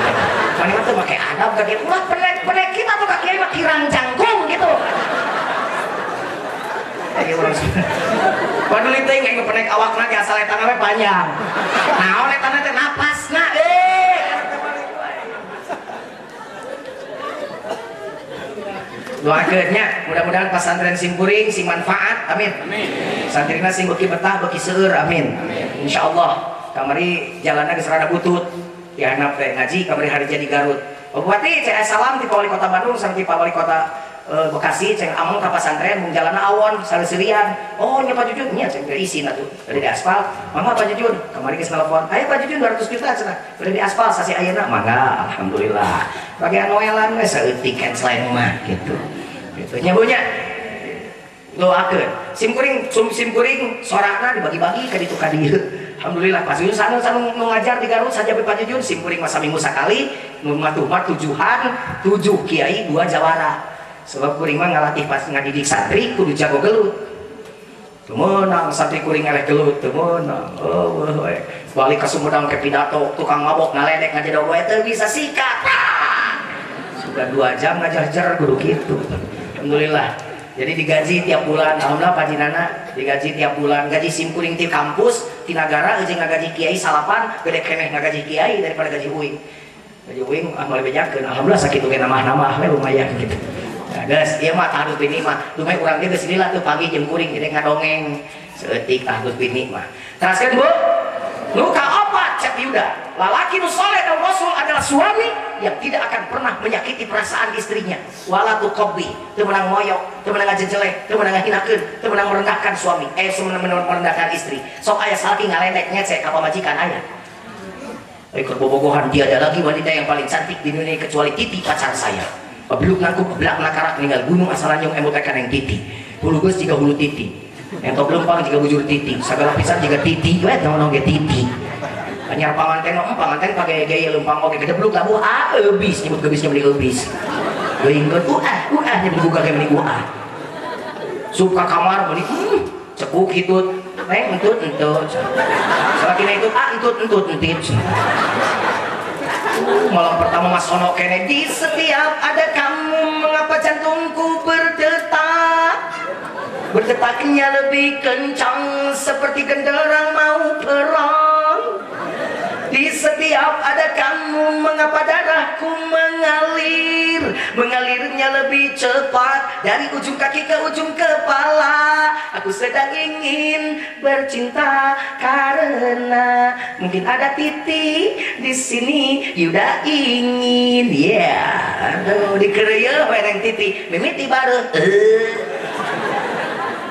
S1: mana tuh pakai adab kayak ulah penek penek kita tuh kaki mah kirang jangkung gitu. Ayo orang Waduh itu yang ngepenek awak lagi asal eta we panjang. Naon eta teh napasna eh. Doakeunnya mudah-mudahan pesantren simpuring sing manfaat amin. Amin. Santrina sing beuki betah beuki seueur amin. amin. Insyaallah kamari jalanna geus rada butut. Dihanap teh ngaji kamari hari jadi Garut. Bupati cek salam di Wali Kota Bandung sareng Pak Wali Kota e, Bekasi ceng among ke pesantren mung jalan awon salian oh nya Pak Jujun? Nya ceng isi tuh. Dari di aspal. Mangga Pak Jujun? Kemarin ke telepon ayo Pak Jujun 200 juta cenah. Dari di aspal sasi ayeuna mangga alhamdulillah. Bagian noelan we saeutik selain mah gitu. Gitu. Nya bu nya doakeun sim kuring sum sim kuring dibagi-bagi ka ditu ka Alhamdulillah Pak Jujun sana sana ngajar di Garut saja Pak Jujun. Sim kuring masa minggu sekali matuh mah tujuhan tujuh kiai dua jawara sebab kuring mah ngalatih pas ngadidik santri kudu jago gelut. Temenang santri kuring ngeleh gelut temenang. Oh we balik ke Sumedang ke pidato tukang mabok ngaledek ngajadog we teu bisa sikat. Sudah dua jam ngajar-jar kudu gitu. Alhamdulillah. Jadi digaji tiap bulan alhamdulillah Pak Jinana digaji tiap bulan. Gaji sim kuring di kampus di negara aja ngaji kiai salapan gede keneh ngaji kiai daripada gaji uing. Gaji uing ah mulai bejakeun alhamdulillah sakit ge nama-nama lumayan gitu Guys, iya mah tahdus bini mah. Lumai kurang dia ke sini lah tuh pagi jam kuring jadi ngadongeng. Seetik tahdus bini mah. Teruskan bu. Luka apa cek Yuda? Lalaki nusoleh dan Rasul adalah suami yang tidak akan pernah menyakiti perasaan istrinya. Walatu kobi, temenang moyok, temenang jelek, temenang hinakan, temenang merendahkan suami. Eh, temenang merendahkan istri. Sok ayah salki ngaledeknya cek apa majikan ayah. Ikut bobogohan dia ada lagi wanita yang paling cantik di dunia kecuali Titi pacar saya Pabiluk nangkuk belak nakarak ninggal gunung asalanyong emot tekan yang titi. Hulu gus jika hulu titi. Yang tau belum jika bujur titi. Segala pisan jika titi. Wet nong nong titi. Anyar pamanten no pamanten pakai gaya lempang oke gede belum labu ah ebis nyebut gebisnya beli ebis. Geuingkeun uh ah uh ah nyebut buka kayak beli uh Suka kamar beli hmm, cekuk hitut. Neng entut entut. Selakina itu ah entut entut entit malam pertama Mas Ono kene di setiap ada kamu mengapa jantungku berdetak? Berdetaknya lebih kencang seperti genderang mau perang di setiap ada kamu mengapa darahku mengalir? Mengalirnya lebih cepat Dari ujung kaki ke ujung kepala. Aku sedang ingin bercinta Karena mungkin ada titik di sini Yuda ingin. Ya yeah. Aduh dikerja wereng titik. Mimiti baru. Uh.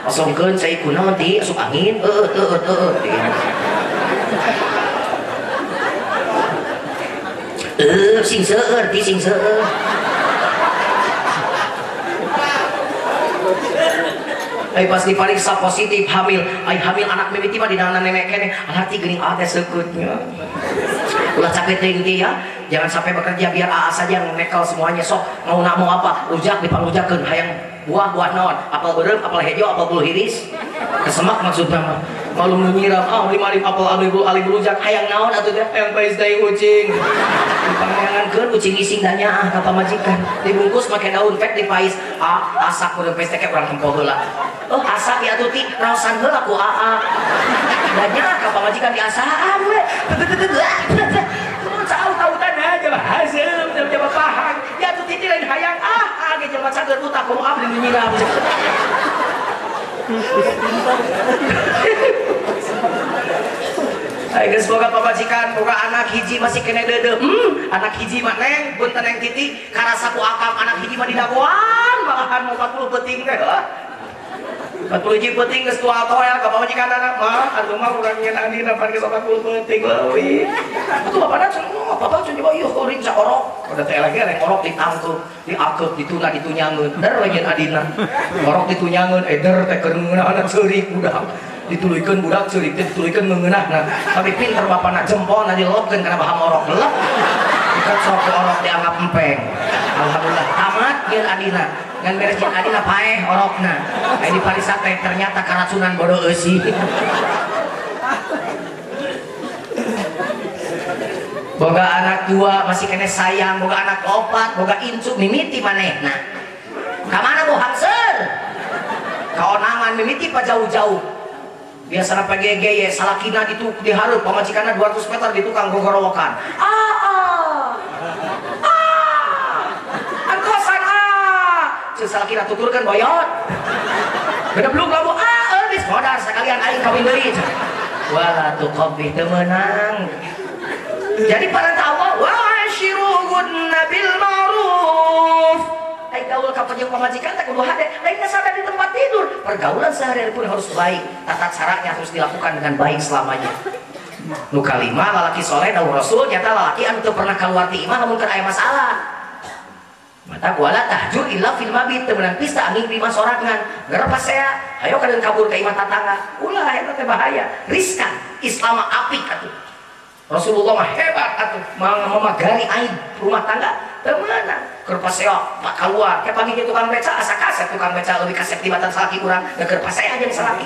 S1: Osongkeun saya kunaon ti asup angin. Eh eh eh eh eh sing seueur ti sing pas dipariksa positif hamil, ay hamil anak mimiti mah di dalam nenek kene, anak geuning ate sekutnya. Ulah capek tinggi ya, jangan sampai bekerja biar AA saja yang nekel semuanya. Sok mau nak mau apa, ujak dipangujakeun hayang buah-buah naon, apel berem, apel hejo, apel bulu hiris, kesemak maksudnya mah malu menyiram ah lima lima apel alibul alibul ujak hayang naon atau teh hayang pais dari kucing. Pangangan ke kucing ising danya ah kata majikan? Dibungkus pakai daun pet di pais ah asak udah pes teh kurang tempo heula. Oh asak ya tuti raosan heula ku aa danya ka ke pamajikan di asaan we. Tanah aja hasil jam pahang. Ya tuh titi lain hayang. Ah ah gitu macam gerutak kamu abdi nyiram Ayo semoga pamajikan, semoga anak hiji masih kena dede. Hmm, anak hiji mah neng, punten neng titi, karasa ku akam anak hiji mah didaguan, malahan mau 40 peting deh. 40 hiji peting geus tua toel ka pamajikan anak mah, atuh mah urang nyen adi napan geus 40 peting leuwih. Atuh bapana cenah, oh, bapak cenah coba ieu kuring orok. Udah teh lagi rek orok ditangkep, diakep, dituna, ditunyangeun. Der we nyen adina. Orok ditunyangeun, eder teh keur anak seurik budak dituluikan budak curik dituluikan mengenah nah tapi pinter bapak nak jempol nanti lopkan karena bahan orok lep ikat sok orok dianggap empeng alhamdulillah tamat biar adina yang beres yang adina paeh orokna. Kayak di parisate ternyata keracunan bodoh esi boga anak tua masih kena sayang boga anak opat boga incuk mimiti maneh. Nah kamana bu hamser kaonangan mimiti pa jauh-jauh. Biasa PGG ya salakina di diharap pamajikannya 200 meter di tukang gogorowokan. Ah ah ah salakina tuturkan boyot. Beda belum kamu ah habis modal sekalian aing kawin beli. Wala tuh kopi temenang. Jadi para tawa wa ashiruhunna bil ma'ruf. Ayo gaul ka jeung pamajikan tak kudu hade lainnya sadar di tempat tidur. Pergaulan sehari-hari pun harus baik. Tata caranya harus dilakukan dengan baik selamanya. Nu kalima lalaki soleh dawuh rasul nyata lalaki anu teu pernah keluar ti imah lamun keur aya masalah mata wala tahjur illa fil mabit. Teu meunang pista angin lima sorangan. Geura saya. Ayo kadeun kabur ka imah tatangga ulah eta teh bahaya. Riskan Islam apik atuh. Rasulullah mah hebat atuh. Memagari aib rumah tangga. Ke mana? Kerpaseo, pak keluar. Kayak pagi tukang beca, asa kaset tukang beca. Lebih kaset di salaki kurang. Dan kerpaseo aja di salaki.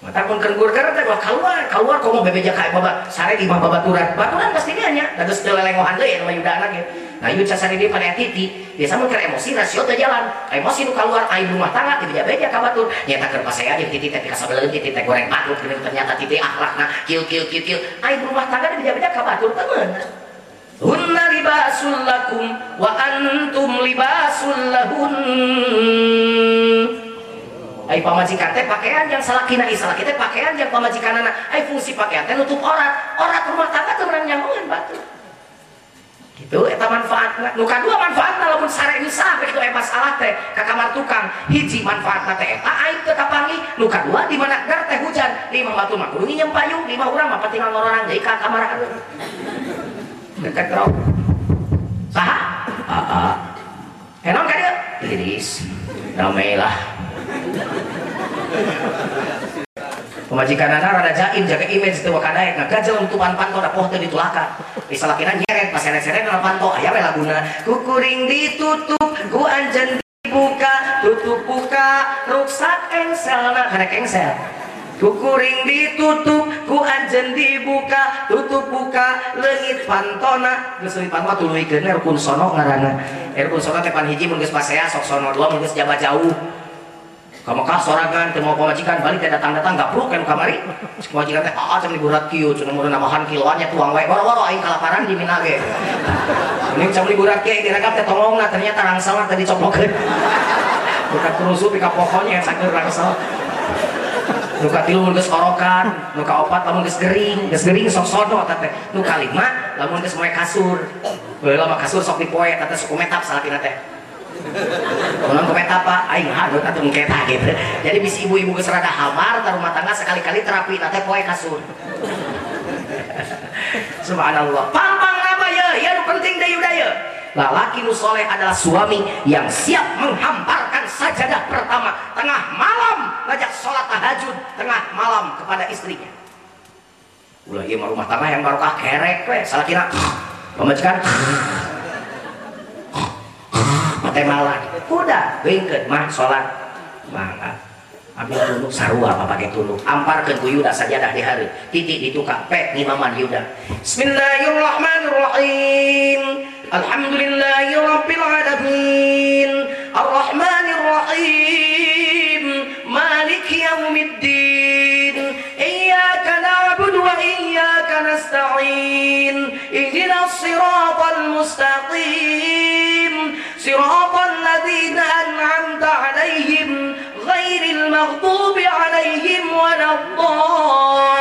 S1: Mata pun kengur karena teh keluar, keluar kok mau bebeja kayak baba sare di mah babaturan. Baturan pasti dia nya, da geus lelengohan deui anu yuda anak Nah, yuk sasari dia pada titi, biasa mun keur emosi rasio teh jalan. Emosi nu keluar aib rumah tangga di beja-beja ka batur. Nyata keur pasea jeung titi teh kasabeleun titi teh goreng batur ternyata titi akhlakna kieu kieu kieu kieu. Aib rumah tangga di beja-beja ka batur teu Hunna libasul lakum wa antum libasul lahun. Ai pamajikan teh pakaian yang salakina isala kita pakaian yang pamajikan anak. Ai fungsi pakaian teh nutup orat. Orat rumah tangga teu urang nyamungan batu. Gitu eta manfaatna. Nu kadua manfaatna lamun sare insah begitu eh masalah teh ka kamar tukang. Hiji manfaatna teh eta aib teu kapangi. Nu kadua di mana gar teh hujan. Lima batu mah kudu nyem payung, lima urang mah tinggal ngororang deui ka kamar dekat rok saha aa enon ka dia iris ramailah pemajikan anak rada jaim jaga image itu wakadaek ngagajel utupan panto da poh teu ditulakan misalnya nyeret pas seret-seret dalam panto aya we laguna. Kukuring ditutup ku anjen dibuka tutup buka ruksak engselna karek engsel kukuring ditutup ku anjen dibuka tutup buka lengit pantona geus leuwih pantona tuluikeun rukun sono ngaranna. Rukun sono teh pan hiji mun geus sok sono dua mun jabat jauh ka Mekah sorangan teu mau pamajikan balik teh datang-datang gapruk kan kamari. Pamajikan teh ah cam liburan kieu cenah mun namahan kiloannya tuang wae. Boro-boro aing kalaparan di mina ge. Ini cam liburan kieu diragap teh tolongna ternyata rangsalna tadi coplokeun bukan kerusuh pika pohonnya saking rangsal nuka tilu mun geus orokan nuka opat lamun geus gering geus gering sok sono teh nuka lima lamun geus moe kasur. Baheula mah kasur sok dipoe teh sok metap salakina teh Kunaon komentar apa? Aing hadut atuh mengketa gitu. Jadi bisa ibu-ibu geus rada hamar ta rumah tangga sekali-kali terapi teh poe kasur. Subhanallah. Pampang nama ya, ya penting deh udah ya. Nu soleh adalah suami yang siap menghamparkan sajadah pertama tengah malam ngajak sholat tahajud tengah malam kepada istrinya. Ulah iya rumah tangga yang barokah kerek salah kira pemajikan teh malah kuda wingket mah sholat. Maka ah. ambil tulu sarua apa pakai tunduk amparkan ku saja dah di hari. Titik ditukar nih maman yuda. Bismillahirrahmanirrahim. Alhamdulillahirrabbilalamin. Ar-Rahmanirrahim. Maliki yaumiddin. Iyaka na'budu wa iyaka nasta'in. Ihdina siratal mustaqim. صراط الذين أنعمت عليهم غير المغضوب عليهم ولا الضالين.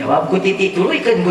S1: Jawabku titik dulu ikan Bu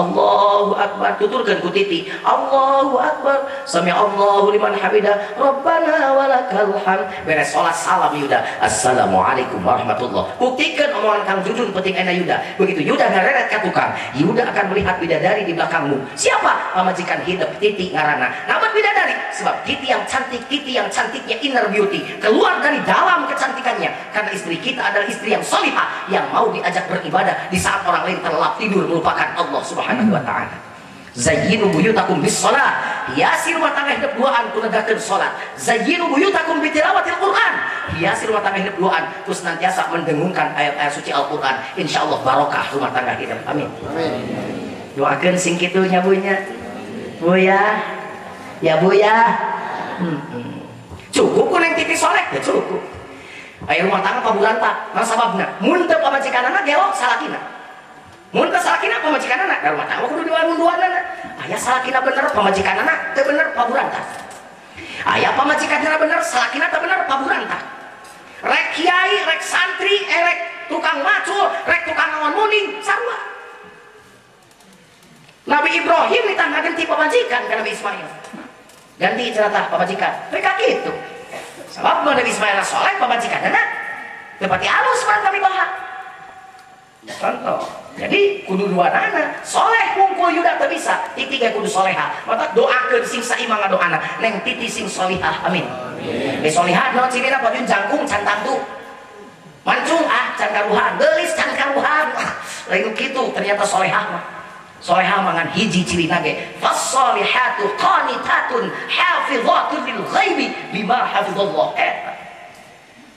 S1: Allahu Akbar. Tuturkan ku titi. Allahu Akbar. Sami Allahu liman hamidah. Rabbana walakal hamd. Beres sholat salam Yuda. Assalamualaikum warahmatullah. Buktikan omongan Kang Jujun penting enak Yuda. Begitu Yuda ngareret ke tukang Yuda akan melihat bidadari di belakangmu. Siapa pamajikan hidup titi ngarana? Nama bidadari? Sebab titi yang cantik titi yang cantiknya inner beauty. Keluar dari dalam kecantikannya. Karena istri kita adalah istri yang solihah yang mau diajak beribadah di saat orang lain terlelap tidur melupakan Allah subhanahu subhanahu wa ta'ala. Zayyinu buyutakum bis salat hiasi rumah tangga hidup duaan ku negakeun salat. Zayyinu buyutakum bi tilawatil quran. Hiasi rumah tangga hidup duaan ku senantiasa mendengungkan ayat-ayat suci Al-Qur'an. Insyaallah barokah rumah tangga hidup amin. Amin. Doakeun sing kitu nya Bu nya Bu ya ya Bu ya hmm, hmm. cukup ku neng titi soleh ya cukup. Ayo rumah tangga pabulan tak, nah sababna, muntep pamajikanana gelok salakina. Mun salakina pamajikan anak dari mata kudu diwangun dua anak. Ayah salakina bener pamajikan anak teu bener paburanta. Ayah pamajikan anak bener salakina teu bener paburanta. Rek kiai, rek santri, eh, rek tukang macul, rek tukang awan muning sarua. Nabi Ibrahim ditangga ganti pamajikan ke Nabi Ismail. Ganti cerita pamajikan. Mereka gitu. Sebab Nabi Ismail soleh pamajikan anak. Tepati halus man kami bahas. Contoh. Jadi kudu dua nana soleh kumpul yuda tak bisa. Tiga kudu soleha. Maka doakan sing saimang anak. Neng titi sing solihah. Amin. Amin. Solihah non cirina pajun jangkung can tantu mancung ah can karuhan. Gelis can karuhan. Lain gitu ternyata solehah mah. Solehah mangan hiji cirina ge. Fasolihatu qanitatun hafizatun lil ghaibi bima hafizallah. Eh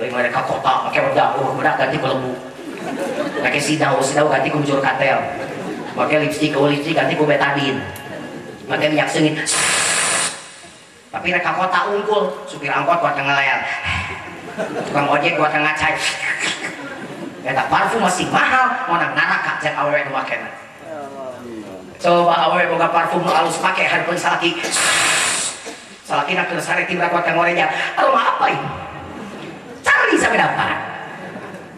S1: Lain mereka kota pakai bedak, oh bedak ganti ke lembu. Pakai sidau, sidau ganti ke bujur katel. Pakai lipstick, oh lipstick ganti ke betadin. Pakai minyak sengit. Tapi mereka kota unggul, supir angkot buat ngelayar. Tukang ojek buat ngacai. Eta parfum masih mahal, mau nang naraka cek awewe nu. Coba awewe boga parfum nu alus pakai hareupeun salaki. Salaki nak kena sare timra kuat kang oreja. Aroma apa ini? Dapat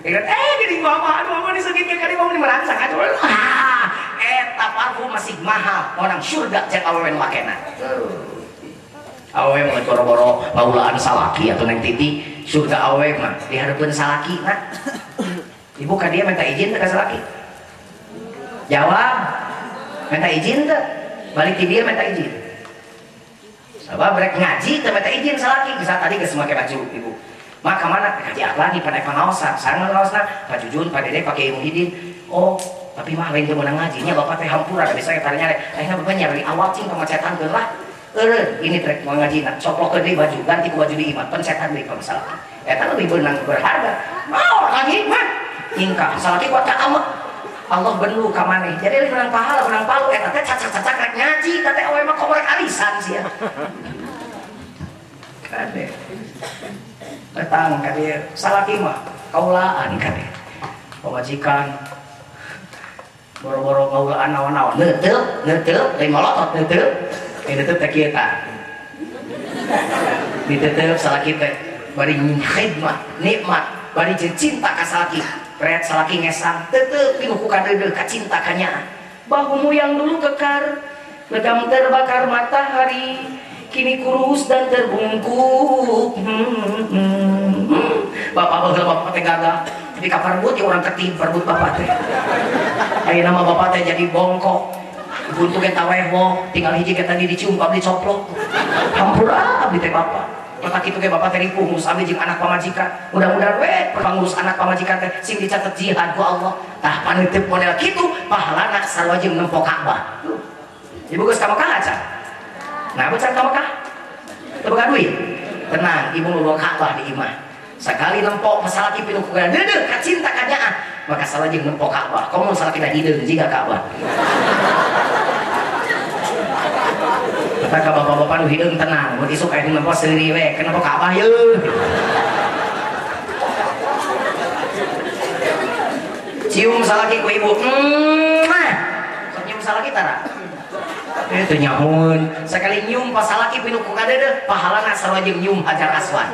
S1: Ingat, eh jadi mama, aduh mama disegitkan kali mama merangsang. Aduh ah, eta parfum masih mahal. Orang surga cek awewe makena awewe mau boro-boro paulaan salaki atau neng titi. Surga awewe mah diharapkan salaki nah ibu kan dia minta izin ke salaki. Jawab minta izin ke? Balik ke dia minta izin. Sebab mereka ngaji minta izin salaki. Bisa tadi ke semua baju ibu maka mana? Kaji lagi pada pengawasan. Saya ngawasna Pak Jujun Pak Dede pakai Muhyiddin. Oh tapi mah lain menang ngajinya bapak teh hampura. Ada bisa tanya akhirnya bapak nyari awal cing pemacetan gelah Ere, ini trek mau ngaji nak coplok ke baju ganti ke baju di iman pencetan di masalah. Eta lebih benang berharga. Mau lagi mah ingka salah kuat ka Allah benu ka maneh jadi lebih menang pahala menang palu eta teh cacak-cacak rek ngaji teh awe mah komorek arisan ya. Kade datang kami salah lima kaulaan kami pemajikan boro-boro kaulaan nawan-nawan netep netep lain ngolotot netep ini tak kita di tetep salah kita bari khidmat nikmat bari cinta ka salaki red salaki ngesang tetep dihukukan dedek ka cinta kanya bahumu yang dulu kekar legam terbakar matahari kini kurus dan terbungkuk. Bapak bapak bapak teh gagah. Di kapar ya orang ketib perbut bapak teh. Ayo nama bapak teh jadi bongkok. Buntu kita wewo tinggal hiji kita di dicium abdi coplok. Hampura abdi teh bapak. Maka itu kayak bapak teh ngurus abdi jeung anak pamajikan. Mudah-mudahan we ngurus anak pamajikan teh. Sing dicatat jihad ku Allah. Tah panitip model kitu pahalana sarua jeung nempo Ka'bah. Ibu geus ka Mekah aja nah becan ka Mekah teu duit tenang ibu mau Ka'bah di imah sekali nempok masalah kipi nu kugan dede kacinta kanyaan maka salah jeung nempok Ka'bah kamu salah kita hideung jika Ka'bah kata bapak-bapak hideung tenang? Mun isuk aya nempok sendiri we kenapa Ka'bah yeuh cium salaki ku ibu. Hmm cium salaki tara itu nyamun. Sekali nyium pasalaki pinuku kadede pahala nasar aja nyium hajar aswan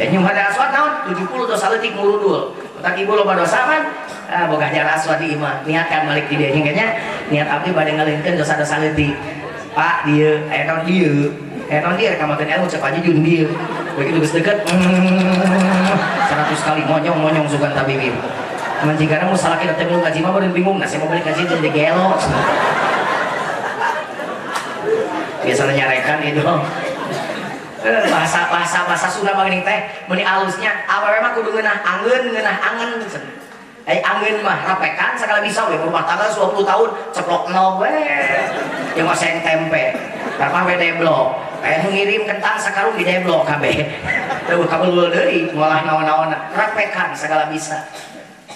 S1: ya eh, nyium hajar aswan tahun 70 dosa letik muludul. Tak ibu lo dosa kan ah, boga hajar aswan di imah niatkan malik di dia. Kayaknya niat abdi badai ngelinkan dosa-dosa letik pak dia ayah tahun dia ayo tahun dia rekam makan ilmu cepat aja jun dia begitu gus deket. Seratus kali monyong monyong sukan tabibim menjikana salah kita lu kajima, baru bingung nasi mau balik kaji jadi gelo biasanya nyarekan itu bahasa bahasa bahasa Sunda bagaimana teh meni alusnya apa memang kudu ngeunah angen ngeunah angen Eh angin mah rapekan segala bisa we rumah tangga 20 tahun ceplok nol we. Yang yang tempe. Karena we deblok. Eh ngirim kentang sekarang di deblok kabeh. Tuh kabel deui ngolah naon-naon. Rapekan segala bisa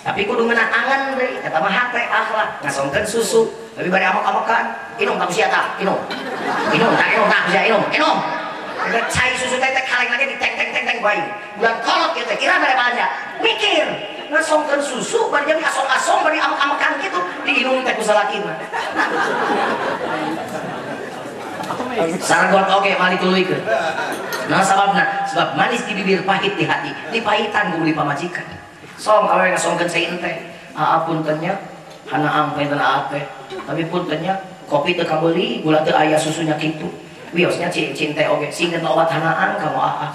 S1: tapi kudu ngeunah angen deui eta mah hate akhlak ngasongkeun susu. Lebih bari amok-amokan inum tak sia tak? Inum. Inum tak inum. Tak sia inum. Inum. Cai susu teh kaleng lagi di teng teng teng teng bayi. Bulan kolot gitu kira mere banyak mikir. Ngasongkan susu bari jadi asong-asong bari amak-amakan gitu. Diinum teh kusalaki mah Sargot oke mali tuluykeun. Nah sababna. Sebab manis di bibir pahit di hati, dipahitan ku beli pamajikan. Song awe ngasongkeun saya ente. Aa puntennya hana ampe dan ape. Tapi puntennya kopi teu kabeli, gula teu aya susunya kitu wiosnya cinta oke singkat lawat hanaan kamu ah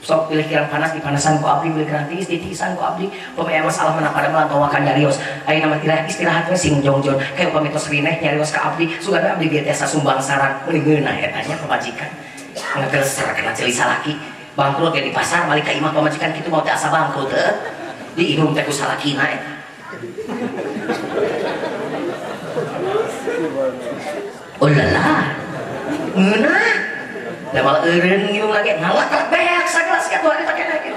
S1: sok pilih kirang panas di panasan ku abdi pilih gratis di tisan ku abdi pemain masalah mana pada melantawakan nyarios. Ayo nama tidak istirahat we sing jongjon kayak pamitos rineh nyarios ke abdi. Suka abdi biasa sumbang saran mending ya tanya pemajikan. Ngegeser kena celisa laki. Bangkrut ya di pasar balik ke imah pemajikan gitu mau asa bangkrut eh diinum teh salah kina ya. Oh lala, ngena, lemal eren gitu lagi ngalak tak beak segelas kan dua hari pakai lagi.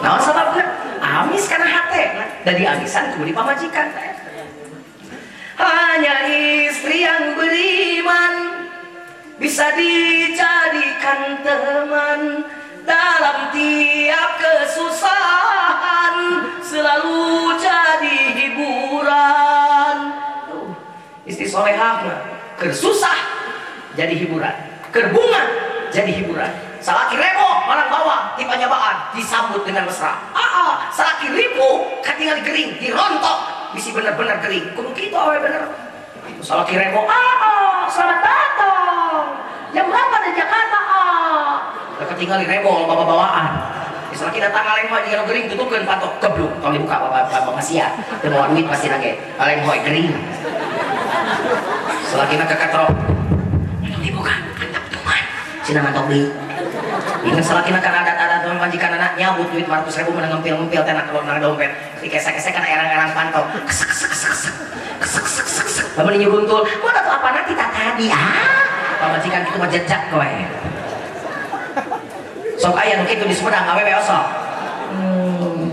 S1: Nah sebabnya amis karena hati, dari amisan di pamajikan. Eh. Hanya istri yang beriman bisa dijadikan teman dalam tiap kesusahan selalu jadi hiburan. Istri solehah kersusah jadi hiburan. Kerbunga jadi hiburan. Salaki rebo orang bawa di panyabaan disambut dengan mesra. Ah salaki ribu katingal kering dirontok. Bisa benar-benar kering. Kudu gitu awe bener. Salaki rebo ah selamat datang. Jam berapa di Jakarta? ah ketinggal rebo bawa bawaan. Misalnya kita datang aleng hoi jika kering tutupkan patok kebluk kalau dibuka bapak bapak masih ya. Mau duit pasti lagi aleng hoi kering. Selagi nak kekatro ini bukan mantap tuman cina mantap di ini selagi nak adat-adat tuan panjikan anak nyabut duit 400 ribu menang ngempil-ngempil tenak kalau nang dompet. Dikesek-kesek kan erang-erang pantau. Kesek kesek kesek kesek. Kesek kesek kesek kesek. Mau tahu apa? Nanti tak tadi ah. Pamajikan itu mah jejak kowe sok ayah itu di Sumedang awewe osok hmm.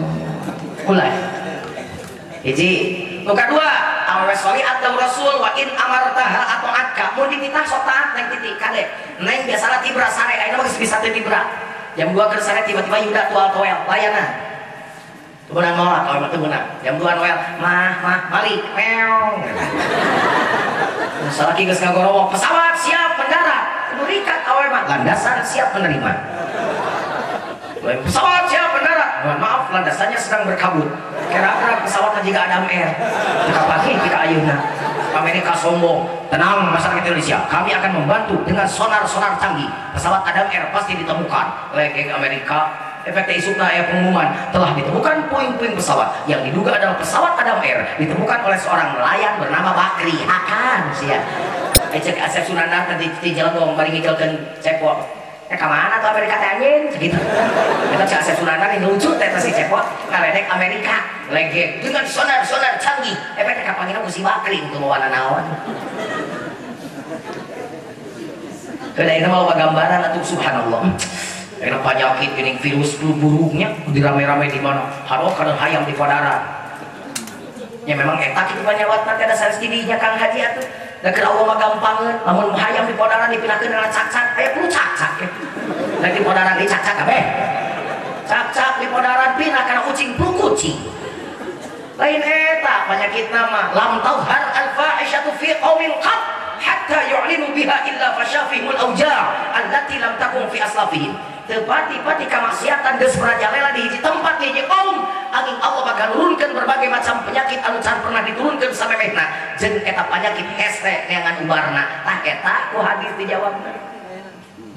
S1: mulai hiji nu kedua awewe sholiat atau rasul wa in amartaha atau atka mau dititah sok taat neng titik kade neng biasanya tibra sare ayeuna geus bisa teu tibra jam 2 keur sare tiba-tiba yuda tual toel layanan Kemudian nolak kalau emang temenan. Jam 2 Noel, mah, mah, balik, meong. Salaki geus ngagorowok, pesawat siap mendarat. Berikat awal mah, landasan siap menerima. Pesawat siap mendarat. Mohon maaf, landasannya sedang berkabut. Kira-kira pesawat jika Adam Air. Kapagi kita ayuna. Amerika sombong. Tenang masyarakat Indonesia, kami akan membantu dengan sonar-sonar canggih. Pesawat Adam Air pasti ditemukan. Legeng Amerika efek isukna ya pengumuman telah ditemukan puing-puing pesawat yang diduga adalah pesawat Adam Air ditemukan oleh seorang nelayan bernama Bakri akan sia Ecek Asep Sunandar tadi di jalan dong bari ngijaukan cepot ya ke mana tuh Amerika teh anjing segitu. Kita cek Asep Sunandar ini lucu teh si cepot ngaledek Amerika lege. Dengan sonar-sonar canggih. Efek kapangina ku si Bakri untuk mau naon Kada ini mau gambaran atau subhanallah. Enak penyakit ini virus flu burungnya di rame-rame di mana? Haro kadang hayam di padaran ya memang etak itu penyawat nanti ada sanes didinya kang haji atuh gampang namun hayam di padaran dipindahkan dengan cak-cak. Kayak perlu cak-cak ya? Dan di padaran di cak-cak apa cak-cak di padaran pindah karena kucing perlu kucing. Lain eta penyakit nama lam tauhar al-fahishatu fi qawmin qat hatta yu'linu biha illa fashafihul awja' allati lam takun fi aslafihim tepati-pati kemaksiatan geus merajalela di hiji tempat di hiji kaum. Angin Allah bakal nurunkan berbagai macam penyakit anu can pernah diturunkan samemehna jeung eta penyakit hese neangan ubarna. Tah eta ku hadis dijawabna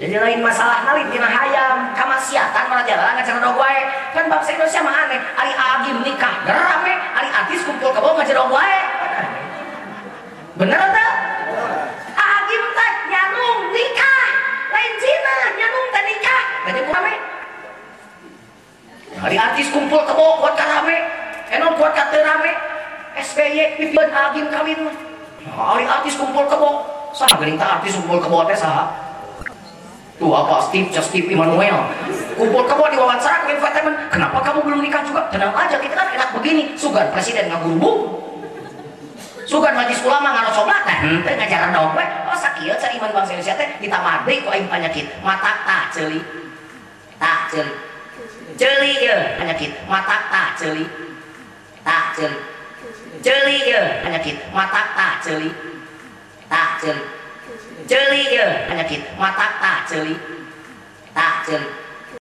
S1: jadi lain masalah nalin tina hayam kamaksiatan merajalela ngajar dog wae. Kan bangsa Indonesia mah aneh ari agim nikah rame ari artis kumpul kebo ngajar dog wae. Bener tak? Agim teh nyarung nikah lain Cina nyarung teh nikah Gajah rame. Hari artis kumpul ke bawah buat karame. Enon buat kata rame. SBY pipian agim kawin. Hari artis kumpul ke bawah. Sah gering artis kumpul ke bawah teh sah. Tuh apa Steve, just Steve Emmanuel. Kumpul ke bawah di wawancara kawin Fatemen. Kenapa kamu belum nikah juga? Tenang aja kita kan enak begini. Sugan presiden ngagurubung. Sugan majlis ulama ngaros coba teh hmm. teh ngajaran dong we oh sakieu cari iman bangsa Indonesia teh ditamadi ku aing penyakit. Mata tak ceuli tak celi. Celi ya penyakit. Mata tak celi. Tak celi. Celi ya penyakit. Mata tak celi. Tak celi. Celi ya penyakit. Mata tak celi. Tak celi